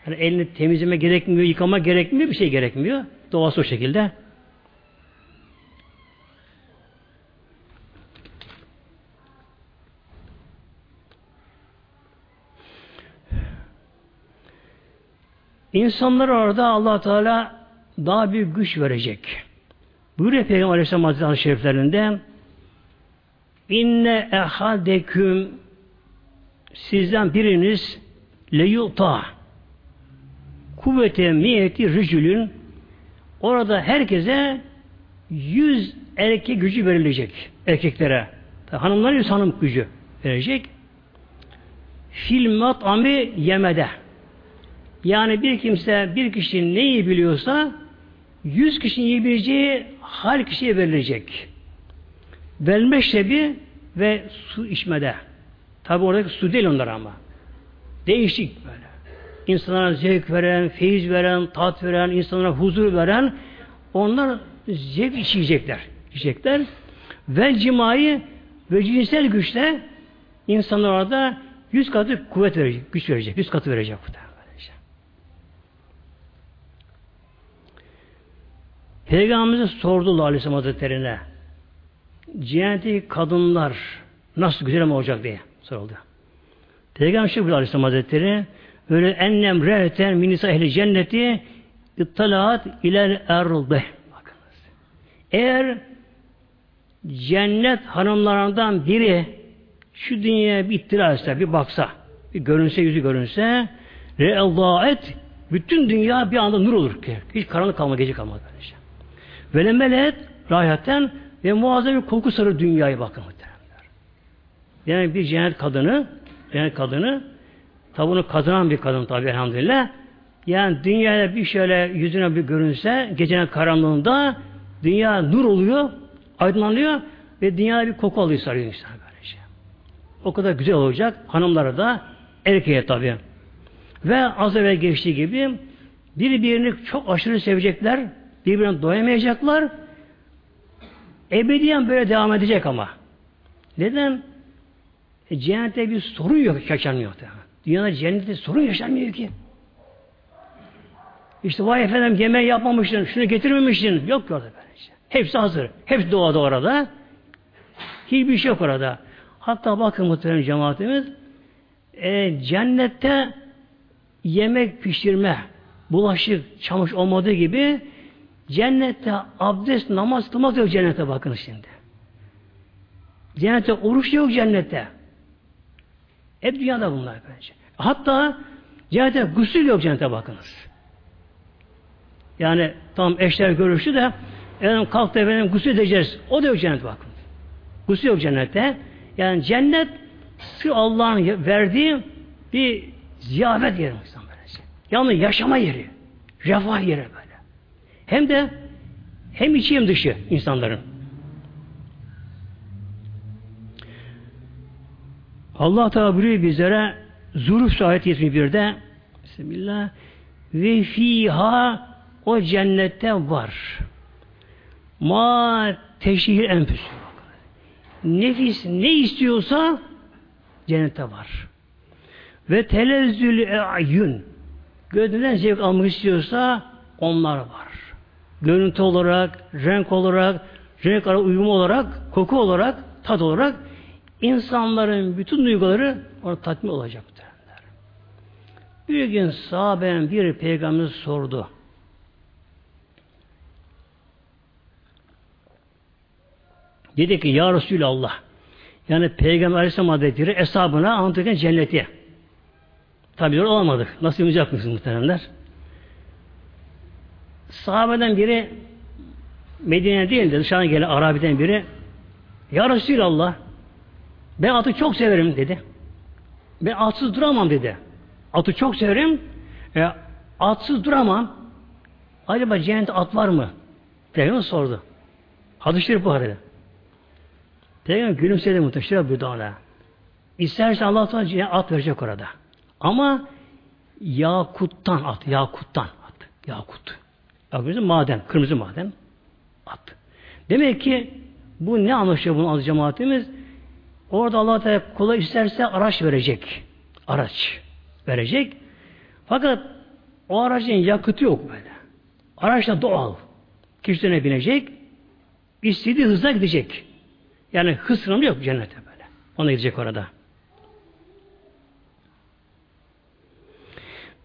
Yani elini temizleme gerekmiyor, yıkama gerekmiyor, bir şey gerekmiyor. Doğası o şekilde. İnsanlar orada allah Teala daha büyük güç verecek. Buyuruyor Peygamber Aleyhisselam Hazretleri Şeriflerinde İnne ehadeküm sizden biriniz leyuta kuvvete miyeti rücülün orada herkese yüz erkek gücü verilecek erkeklere. Hanımlara yüz hanım gücü verecek. Filmat ami yemede. Yani bir kimse bir kişi neyi biliyorsa yüz kişinin yiyebileceği hal kişiye verilecek. Velmeşrebi ve su içmede. Tabi oradaki su değil onlar ama. Değişik böyle. İnsanlara zevk veren, feyiz veren, tat veren, insanlara huzur veren onlar zevk içecekler. içecekler. Ve cimayı ve cinsel güçle insanlar orada yüz katı kuvvet verecek, güç verecek, yüz katı verecek bu da. Peygamberimize sordular Aleyhisselam Hazretleri'ne cehennetteki kadınlar nasıl güzel mi olacak diye soruldu. Peygamber şu Aleyhisselam Hazretleri böyle ennem rehten minisa ehli cenneti ittalaat iler erlde. Bakınız. Eğer cennet hanımlarından biri şu dünyaya bir ittila etse, bir baksa, bir görünse, yüzü görünse et bütün dünya bir anda nur olur ki. Hiç karanlık kalma, gece kalmaz böylece. Ve melet rahaten ve muazzam bir koku sarı dünyayı bakın muhteremler. Yani bir cennet kadını, cennet kadını, tabi bunu kazanan bir kadın tabi elhamdülillah. Yani dünyaya bir şöyle yüzüne bir görünse, gecenin karanlığında dünya nur oluyor, aydınlanıyor ve dünyada bir koku alıyor sarıyor insan böylece. O kadar güzel olacak. Hanımlara da erkeğe tabi. Ve az evvel geçtiği gibi birbirini çok aşırı sevecekler, birbirine doyamayacaklar Ebediyen böyle devam edecek ama. Neden? E, cennette bir sorun yok, yaşanmıyor. Dünyada cennette sorun yaşanmıyor ki. İşte vay efendim yemeği yapmamışsın, şunu getirmemişsin. Yok orada böylece. Hepsi hazır. Hepsi doğada orada. Hiçbir şey yok orada. Hatta bakın muhterem cemaatimiz e, cennette yemek pişirme, bulaşık, çamaşır olmadığı gibi Cennette abdest, namaz kılmak yok cennete bakın şimdi. Cennette oruç yok cennette. Hep dünyada bunlar bence. Hatta cennette gusül yok cennete bakınız. Yani tam eşler görüştü de efendim kalktı efendim gusül edeceğiz. O da yok cennete bakın. Gusül yok cennette. Yani cennet sır Allah'ın verdiği bir ziyafet yeri insan böylece. Yani yaşama yeri. Refah yeri böyle. Hem de hem içi hem dışı insanların. Allah Teala buyuruyor bizlere Zuruf ayet 71'de Bismillah ve fiha o cennette var. Ma teşhir enfüs. Nefis ne istiyorsa cennette var. Ve telezzül ayun. Gözünden zevk almak istiyorsa onlar var görüntü olarak, renk olarak, renk ara uyumu olarak, koku olarak, tat olarak insanların bütün duyguları orada tatmin olacak. Derler. Bir gün sahaben bir peygamber sordu. Dedi ki Ya Resulallah yani Peygamber Aleyhisselam Hazretleri hesabına anlatırken cenneti. Tabi olamadık. Nasıl yapacak mısınız muhteremler? Sahabeden biri Medine değil de dışarıdan gelen Arabi'den biri Ya Resulallah ben atı çok severim dedi. Ben atsız duramam dedi. Atı çok severim. E, atsız duramam. Acaba cennette at var mı? Peygamber sordu. Hadis-i Şerif bu dedi. Peygamber gülümsedi muhtemelen bir ona. İsterse Allah Teala at verecek orada. Ama yakuttan at, yakuttan at, yakut. Kırmızı maden, kırmızı maden at. Demek ki bu ne anlaşıyor bunu az cemaatimiz? Orada Allah Teala kula isterse araç verecek. Araç verecek. Fakat o aracın yakıtı yok böyle. Araç da doğal. Kişilerine binecek. istediği hızla gidecek. Yani hız yok cennete böyle. Ona gidecek orada.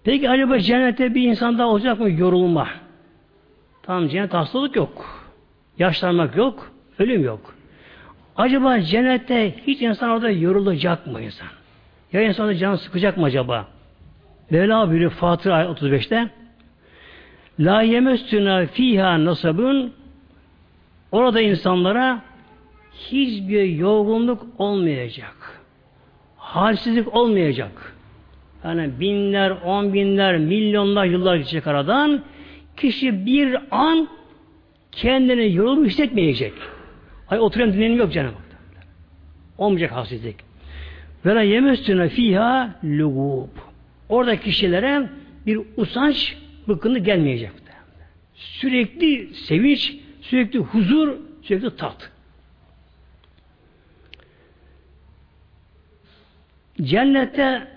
Peki acaba cennette bir insanda olacak mı yorulma? Tamam cennet hastalık yok. Yaşlanmak yok. Ölüm yok. Acaba cennette hiç insan orada yorulacak mı insan? Ya insan canı sıkacak mı acaba? Mevla buyuruyor Fatır ayet 35'te La yemestüna fiha nasabun Orada insanlara hiçbir yorgunluk olmayacak. Halsizlik olmayacak. Yani binler, on binler, milyonlar yıllar geçecek aradan kişi bir an kendini yorulmuş hissetmeyecek. Ay oturan dinlenim yok canım. Olmayacak halsizlik. Ve la yemestüne fiha lugub. Orada kişilere bir usanç, bıkkını gelmeyecek. Sürekli sevinç, sürekli huzur, sürekli tat. Cennette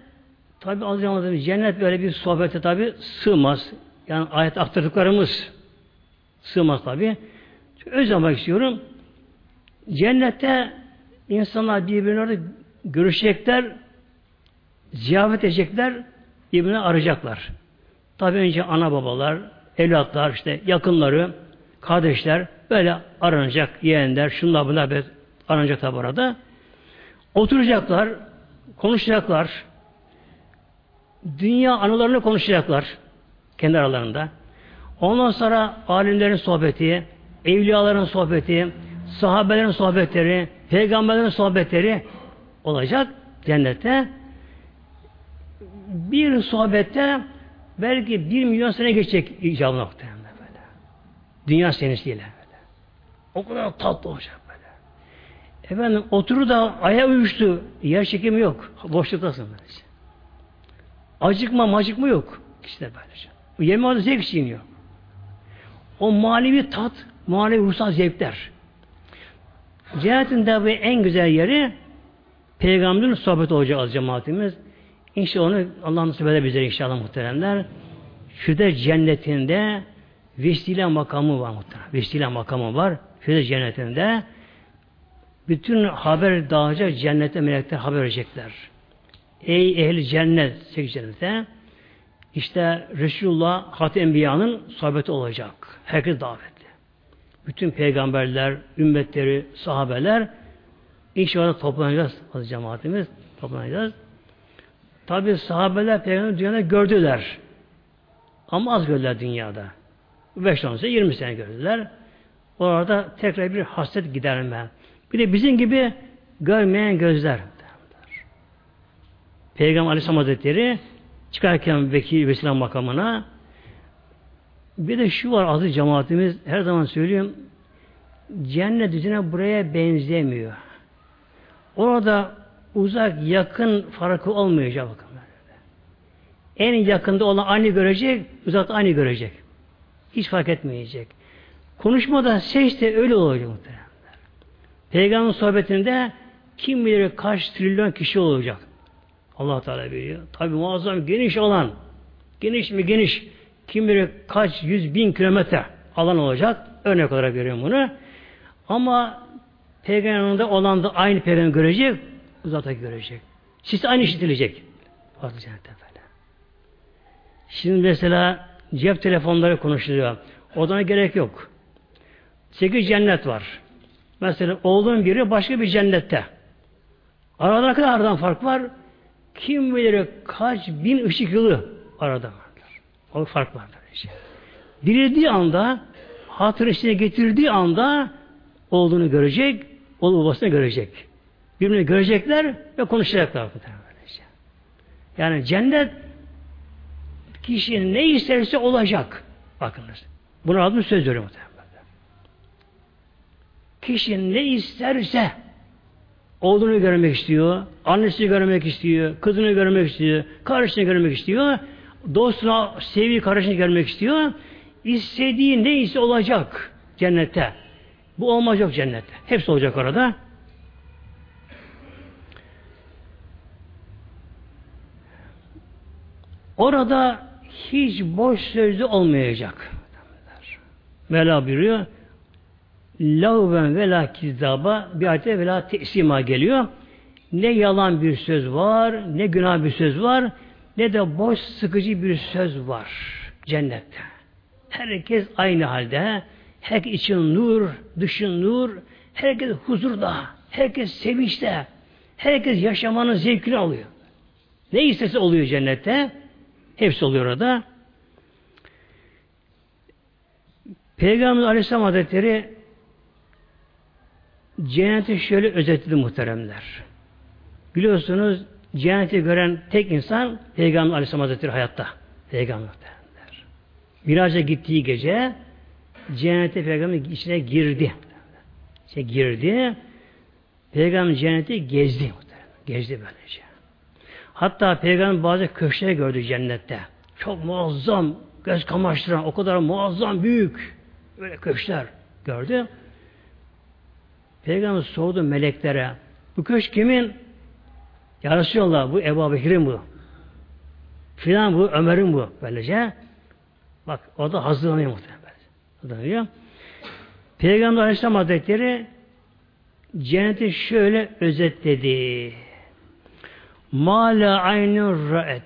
tabi az cennet böyle bir sohbete tabi sığmaz. Yani ayet aktardıklarımız sığmaz tabi. Özlemek istiyorum. Cennette insanlar birbirine görüşecekler, ziyaret edecekler, birbirini arayacaklar. Tabi önce ana babalar, evlatlar, işte yakınları, kardeşler böyle aranacak, yeğenler, şunlar bunlar böyle aranacak tabi arada. Oturacaklar, konuşacaklar. Dünya anılarını konuşacaklar kendi aralarında. Ondan sonra alimlerin sohbeti, evliyaların sohbeti, sahabelerin sohbetleri, peygamberlerin sohbetleri olacak cennette. Bir sohbette belki bir milyon sene geçecek icabı muhtemelen böyle. Dünya senesiyle böyle. O kadar tatlı olacak böyle. Efendim oturur da aya uyuştu. Yer çekimi yok. Boşluktasın böylece. Acıkma macıkma yok. İşte böylece. Yeme adı zevk çiğniyor. O manevi tat, manevi ruhsal zevkler. Cennetin tabi en güzel yeri Peygamberin sohbeti olacak az cemaatimiz. İnşallah onu Allah nasip eder bize inşallah muhteremler. Şurada cennetinde vesile makamı var muhterem. Vesile makamı var. Şurada cennetinde bütün haber dağılacak cennette melekler haber verecekler. Ey ehli cennet sekiz cennete işte Resulullah Hatem Enbiya'nın sohbeti olacak. Herkes davetli. Bütün peygamberler, ümmetleri, sahabeler inşallah toplanacağız az cemaatimiz. Toplanacağız. Tabi sahabeler peygamber dünyada gördüler. Ama az gördüler dünyada. 5-10 sene, 20 sene gördüler. Orada tekrar bir hasret giderme. Bir de bizim gibi görmeyen gözler. Peygamber Aleyhisselam Hazretleri çıkarken vekil vesile makamına bir de şu var aziz cemaatimiz her zaman söylüyorum cennet düzene buraya benzemiyor. Orada uzak yakın farkı olmayacak bakın. En yakında olan aynı görecek, uzakta aynı görecek. Hiç fark etmeyecek. Konuşmada ses de öyle olacak muhtemelen. Peygamber sohbetinde kim bilir kaç trilyon kişi olacak. Allah Teala biliyor. Tabi muazzam geniş alan. Geniş mi geniş. Kim bilir kaç yüz bin kilometre alan olacak. Örnek olarak görüyorum bunu. Ama peygamberinde olan da aynı peygamber görecek. Uzakta görecek. Siz aynı işitilecek. Cennette böyle. Şimdi mesela cep telefonları konuşuluyor. Odana gerek yok. Sekiz cennet var. Mesela oğlun biri başka bir cennette. Arada ne kadar aradan fark var? Kim bilir kaç bin ışık yılı arada vardır. O fark vardır. Işte. Dirildiği anda hatır içine getirdiği anda olduğunu görecek, oğlu babasını görecek. Birbirini görecekler ve konuşacaklar. Yani cennet kişinin ne isterse olacak. Bakınız. Buna adım söz veriyorum. Kişi ne isterse oğlunu görmek istiyor, annesini görmek istiyor, kızını görmek istiyor, kardeşini görmek istiyor, dostuna, sevdiği kardeşini görmek istiyor. İstediği neyse olacak cennette. Bu olmayacak cennette. Hepsi olacak orada. Orada hiç boş sözlü olmayacak. Mevla buyuruyor. Lavven ve la kizzaba bir ayette ve la tesima geliyor. Ne yalan bir söz var, ne günah bir söz var. ne de boş sıkıcı bir söz var cennette. Herkes aynı halde. Herkes için nur, dışın nur. Herkes huzurda. Herkes sevinçte. Herkes yaşamanın zevkini alıyor. Ne istese oluyor cennette. Hepsi oluyor orada. Peygamber Aleyhisselam Hazretleri cenneti şöyle özetledi muhteremler. Biliyorsunuz cenneti gören tek insan Peygamber Aleyhisselam Hazretleri hayatta. Peygamber muhteremler. Miraç'a gittiği gece cennete Peygamber içine girdi. İşte girdi. Peygamber cenneti gezdi. Gezdi böylece. Hatta Peygamber bazı köşkler gördü cennette. Çok muazzam, göz kamaştıran, o kadar muazzam, büyük böyle köşkler gördü. Peygamber sordu meleklere. Bu köşk kimin? Ya Resulallah bu Ebu Bekir'in bu. Filan bu Ömer'in bu. Böylece bak o da hazırlanıyor muhtemelen. Hazırlanıyor. Peygamber Aleyhisselam Hazretleri cenneti şöyle özetledi. Mala aynur ra'et.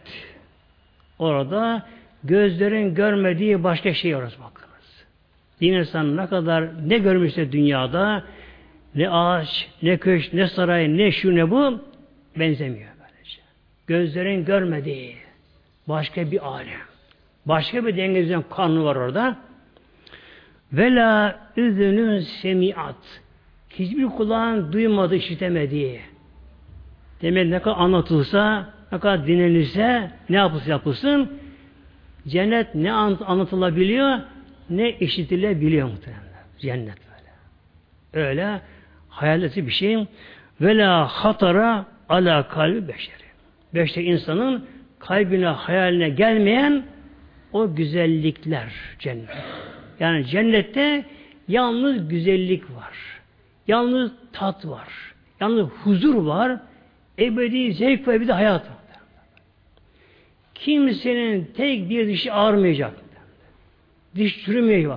Orada gözlerin görmediği başka şey orası bakınız. Din insan ne kadar ne görmüşse dünyada ne ağaç, ne köş, ne saray, ne şu ne bu benzemiyor böylece. Gözlerin görmediği başka bir alem. Başka bir dengezen kanunu var orada. Vela üzünün semiat. Hiçbir kulağın duymadı, işitemediği. Demek ne kadar anlatılsa, ne kadar dinlenirse, ne yapılsa yapılsın, cennet ne anlatılabiliyor, ne işitilebiliyor muhtemelen. Cennet böyle. Öyle hayaleti bir şey. Vela hatara ala kalbi beşeri. Beşte insanın kalbine, hayaline gelmeyen o güzellikler cennet. Yani cennette yalnız güzellik var. Yalnız tat var. Yalnız huzur var. Ebedi zevk ve de hayat var. Kimsenin tek bir dişi ağrmayacak. Diş çürümeyecek.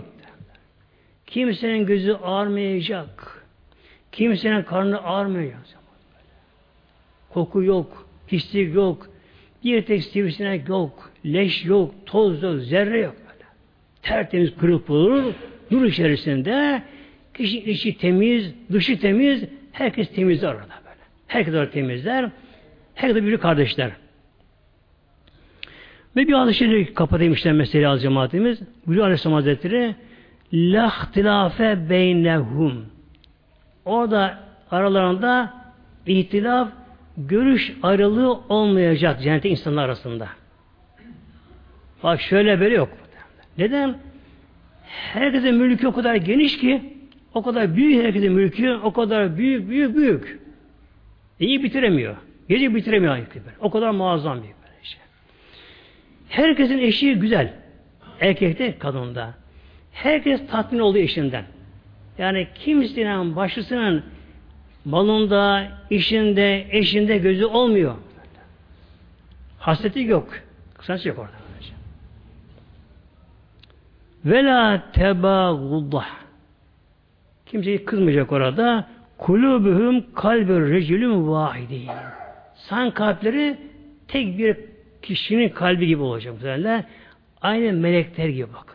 Kimsenin gözü ağrmayacak. Kimsenin karnı ağrmayacak. Koku yok, pislik yok, bir tek sivrisinek yok, leş yok, toz yok, zerre yok. Böyle. Tertemiz kırıp bulur, nur içerisinde kişi içi temiz, dışı temiz, herkes temizler orada böyle. Herkes orada temizler, herkes bir kardeşler. Ve bir adı şimdi kapatayım işte meseleyi az cemaatimiz. Buyuruyor Aleyhisselam Hazretleri lahtilafe beynehum orada aralarında ihtilaf görüş ayrılığı olmayacak cennete insanlar arasında. Bak şöyle böyle yok. Neden? Herkesin mülkü o kadar geniş ki o kadar büyük herkesin mülkü o kadar büyük büyük büyük. İyi bitiremiyor. Gece bitiremiyor. O kadar muazzam bir şey. Herkesin eşi güzel. Erkekte, kadında. Herkes tatmin oluyor eşinden. Yani kimsenin başısının malında, işinde, eşinde gözü olmuyor. Hasreti yok. Kısası yok orada. Vela tebağudah. Kimseyi kızmayacak orada. Kulübühüm kalbü recülüm vahidi. San kalpleri tek bir kişinin kalbi gibi olacak. Aynı melekler gibi bakınız.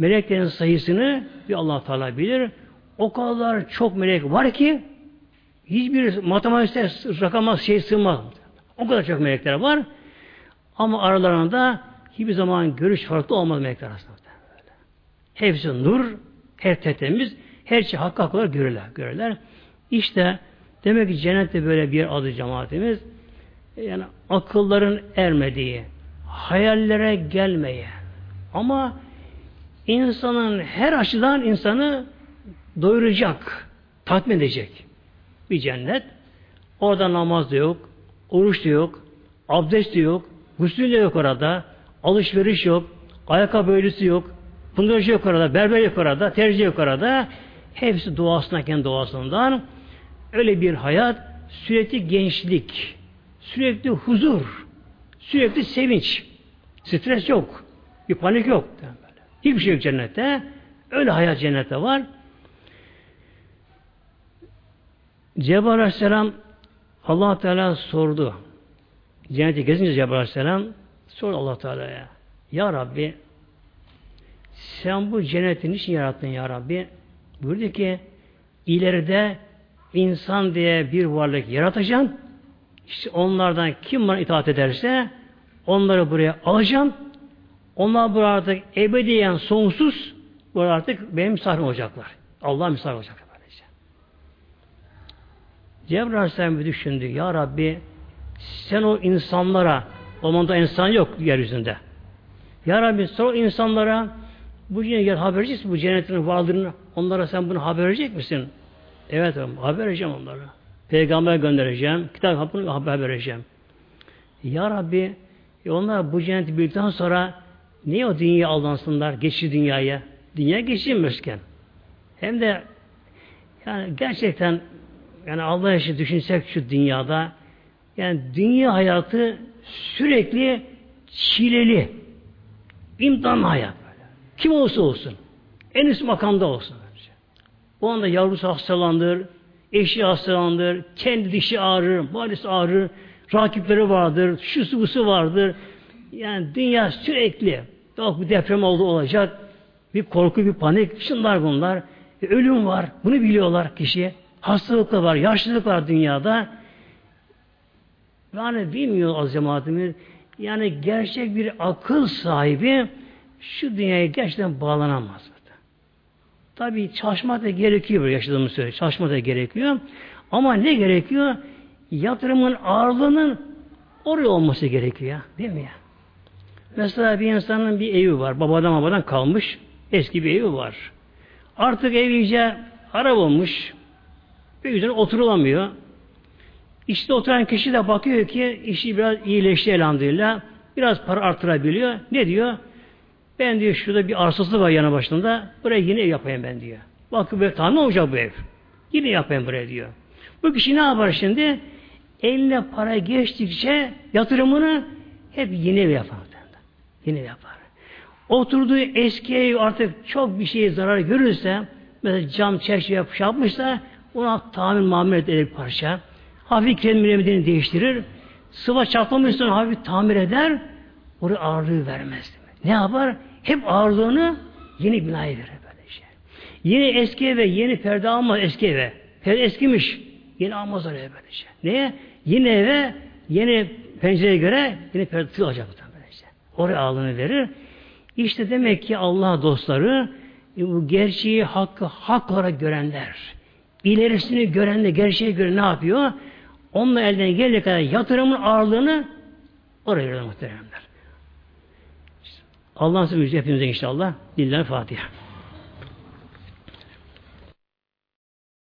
Meleklerin sayısını bir Allah Teala bilir. O kadar çok melek var ki hiçbir matematikte rakama şey sığmaz. O kadar çok melekler var. Ama aralarında hiçbir zaman görüş farklı olmaz melekler arasında. Hepsi nur, her tertemiz, her şey hakkı hakkı görürler. görürler. İşte demek ki cennette böyle bir adı cemaatimiz. Yani akılların ermediği, hayallere gelmeye ama insanın her açıdan insanı doyuracak, tatmin edecek bir cennet. Orada namaz da yok, oruç da yok, abdest de yok, gusül de yok orada, alışveriş yok, ayakkabı ölüsü yok, pındırıcı yok orada, berber yok orada, tercih yok orada. Hepsi doğasına kendi doğasından. Öyle bir hayat, sürekli gençlik, sürekli huzur, sürekli sevinç, stres yok, bir panik yok. Hiçbir şey yok cennette. Öyle hayat cennette var. Cebrail Aleyhisselam allah Teala sordu. cennete gezince Cebrail Aleyhisselam sor Allah Teala'ya. Ya Rabbi sen bu cenneti niçin yarattın ya Rabbi? Buyurdu ki ileride insan diye bir varlık yaratacağım. İşte onlardan kim bana itaat ederse onları buraya alacağım. Onlar burada artık ebediyen sonsuz burada artık benim misafir olacaklar. Allah misafir olacaklar. Böylece. Cebrail Aleyhisselam düşündü. Ya Rabbi sen o insanlara o zaman insan yok yeryüzünde. Ya Rabbi sen o insanlara bu cennet haber Bu cennetin varlığını onlara sen bunu haber verecek misin? Evet haber vereceğim onlara. Peygamber göndereceğim. Kitap haber vereceğim. Ya Rabbi e onlar bu cenneti bildikten sonra niye o dünyaya aldansınlar? Geçici dünyaya. Dünya geçilmezken. Hem de yani gerçekten yani Allah için düşünsek şu dünyada yani dünya hayatı sürekli çileli. imtihan hayat. Kim olsa olsun. En üst makamda olsun. O anda yavrusu hastalandır, eşi hastalandır, kendi dişi ağrır, valisi ağrır, rakipleri vardır, şusu busu vardır. Yani dünya sürekli yok bir deprem oldu olacak, bir korku, bir panik, şunlar bunlar. E, ölüm var, bunu biliyorlar kişi. Hastalık da var, yaşlılık var dünyada. Yani bilmiyor az cemaatimiz. Yani gerçek bir akıl sahibi şu dünyaya gerçekten bağlanamaz. Tabi çalışma da gerekiyor yaşadığımız süre. Çalışma da gerekiyor. Ama ne gerekiyor? Yatırımın ağırlığının oraya olması gerekiyor. Değil mi ya? Mesela bir insanın bir evi var. Babadan babadan kalmış. Eski bir evi var. Artık ev iyice harap olmuş. Bir yüzden oturulamıyor. İşte oturan kişi de bakıyor ki işi biraz iyileşti elhamdülillah. Biraz para artırabiliyor. Ne diyor? Ben diyor şurada bir arsası var yana başında. Buraya yine ev yapayım ben diyor. Bak böyle tamam ne olacak bu ev? Yine yapayım buraya diyor. Bu kişi ne yapar şimdi? Eline para geçtikçe yatırımını hep yeni ev yapar. Yeni ev yapar. Oturduğu eski ev artık çok bir şeye zarar görürse mesela cam çerçeve şey yapmışsa ona tamir mamir eder parça. Hafif kendini değiştirir. Sıva çatlamışsa hafif tamir eder. Oraya ağırlığı vermez. Ne yapar? Hep ağırlığını yeni binaya verir böyle şey. Yeni eski eve yeni perde almaz eski eve. Perde eskimiş. Yeni almaz oraya böyle şey. Niye? Yeni eve yeni pencereye göre yeni perde alacak. Oraya ağırlığını verir. İşte demek ki Allah dostları e, bu gerçeği hakkı hak olarak görenler, ilerisini görenler, gerçeği gören ne yapıyor? Onunla elden geldiği kadar yatırımın ağırlığını oraya veriyor muhteremler. Allah'ın sözü hepimize inşallah. Diller Fatiha.